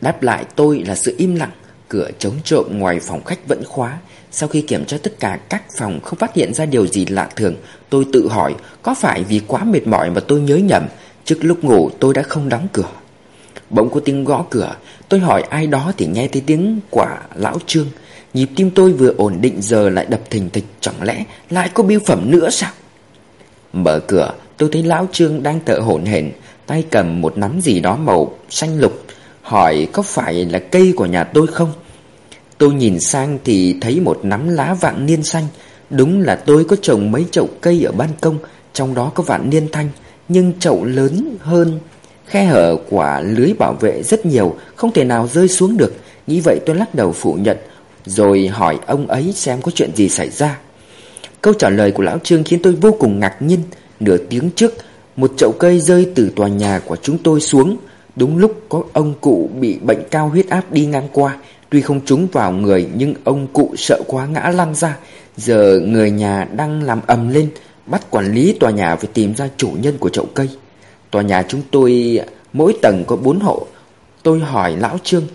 Speaker 1: Đáp lại tôi là sự im lặng, Cửa chống trộm ngoài phòng khách vẫn khóa. Sau khi kiểm tra tất cả các phòng Không phát hiện ra điều gì lạ thường, Tôi tự hỏi Có phải vì quá mệt mỏi mà tôi nhớ nhầm, Trước lúc ngủ tôi đã không đóng cửa. Bỗng có tiếng gõ cửa. Tôi hỏi ai đó thì nghe thấy tiếng quả lão trương. Nhịp tim tôi vừa ổn định giờ lại đập thình thịch, Chẳng lẽ lại có biêu phẩm nữa sao? Mở cửa, tôi thấy lão Trương đang thở hổn hển, Tay cầm một nắm gì đó màu xanh lục, Hỏi có phải là cây của nhà tôi không? Tôi nhìn sang thì thấy một nắm lá vạn niên xanh. Đúng là tôi có trồng mấy chậu cây ở ban công, Trong đó có vạn niên thanh, Nhưng chậu lớn hơn Khe hở quả lưới bảo vệ rất nhiều, Không thể nào rơi xuống được. Nghĩ vậy tôi lắc đầu phủ nhận, Rồi hỏi ông ấy xem có chuyện gì xảy ra. Câu trả lời của lão Trương khiến tôi vô cùng ngạc nhiên. Nửa tiếng trước, Một chậu cây rơi từ tòa nhà của chúng tôi xuống. Đúng lúc có ông cụ bị bệnh cao huyết áp đi ngang qua. Tuy không trúng vào người, nhưng ông cụ sợ quá ngã lăn ra. Giờ người nhà đang làm ầm lên, Bắt quản lý tòa nhà phải tìm ra chủ nhân của chậu cây. Tòa nhà chúng tôi, mỗi tầng có bốn hộ. Tôi hỏi lão Trương,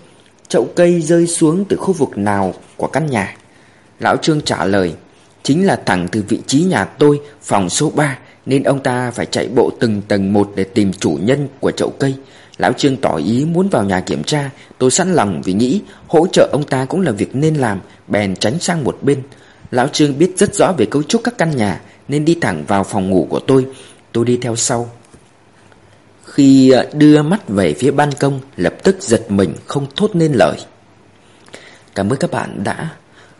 Speaker 1: Chậu cây rơi xuống từ khu vực nào của căn nhà? Lão Trương trả lời, Chính là thẳng từ vị trí nhà tôi, Phòng số 3 Nên ông ta phải chạy bộ từng tầng một Để tìm chủ nhân của chậu cây. Lão Trương tỏ ý muốn vào nhà kiểm tra. Tôi sẵn lòng vì nghĩ hỗ trợ ông ta cũng là việc nên làm, Bèn tránh sang một bên. Lão Trương biết rất rõ về cấu trúc các căn nhà, Nên đi thẳng vào phòng ngủ của tôi. Tôi đi theo sau. Khi à, đưa mắt về phía ban công Lập tức giật mình không thốt nên lời Cảm ơn các bạn đã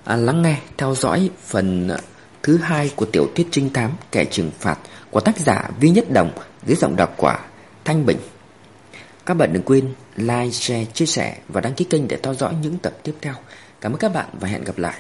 Speaker 1: à, lắng nghe, theo dõi phần à, thứ hai của tiểu thuyết trinh thám Kẻ trừng phạt của tác giả Vi Nhất Đồng dưới giọng đọc của Thanh Bình các bạn đừng quên like, share, chia sẻ và đăng ký kênh để theo dõi những tập tiếp theo. Cảm ơn các bạn và hẹn gặp lại.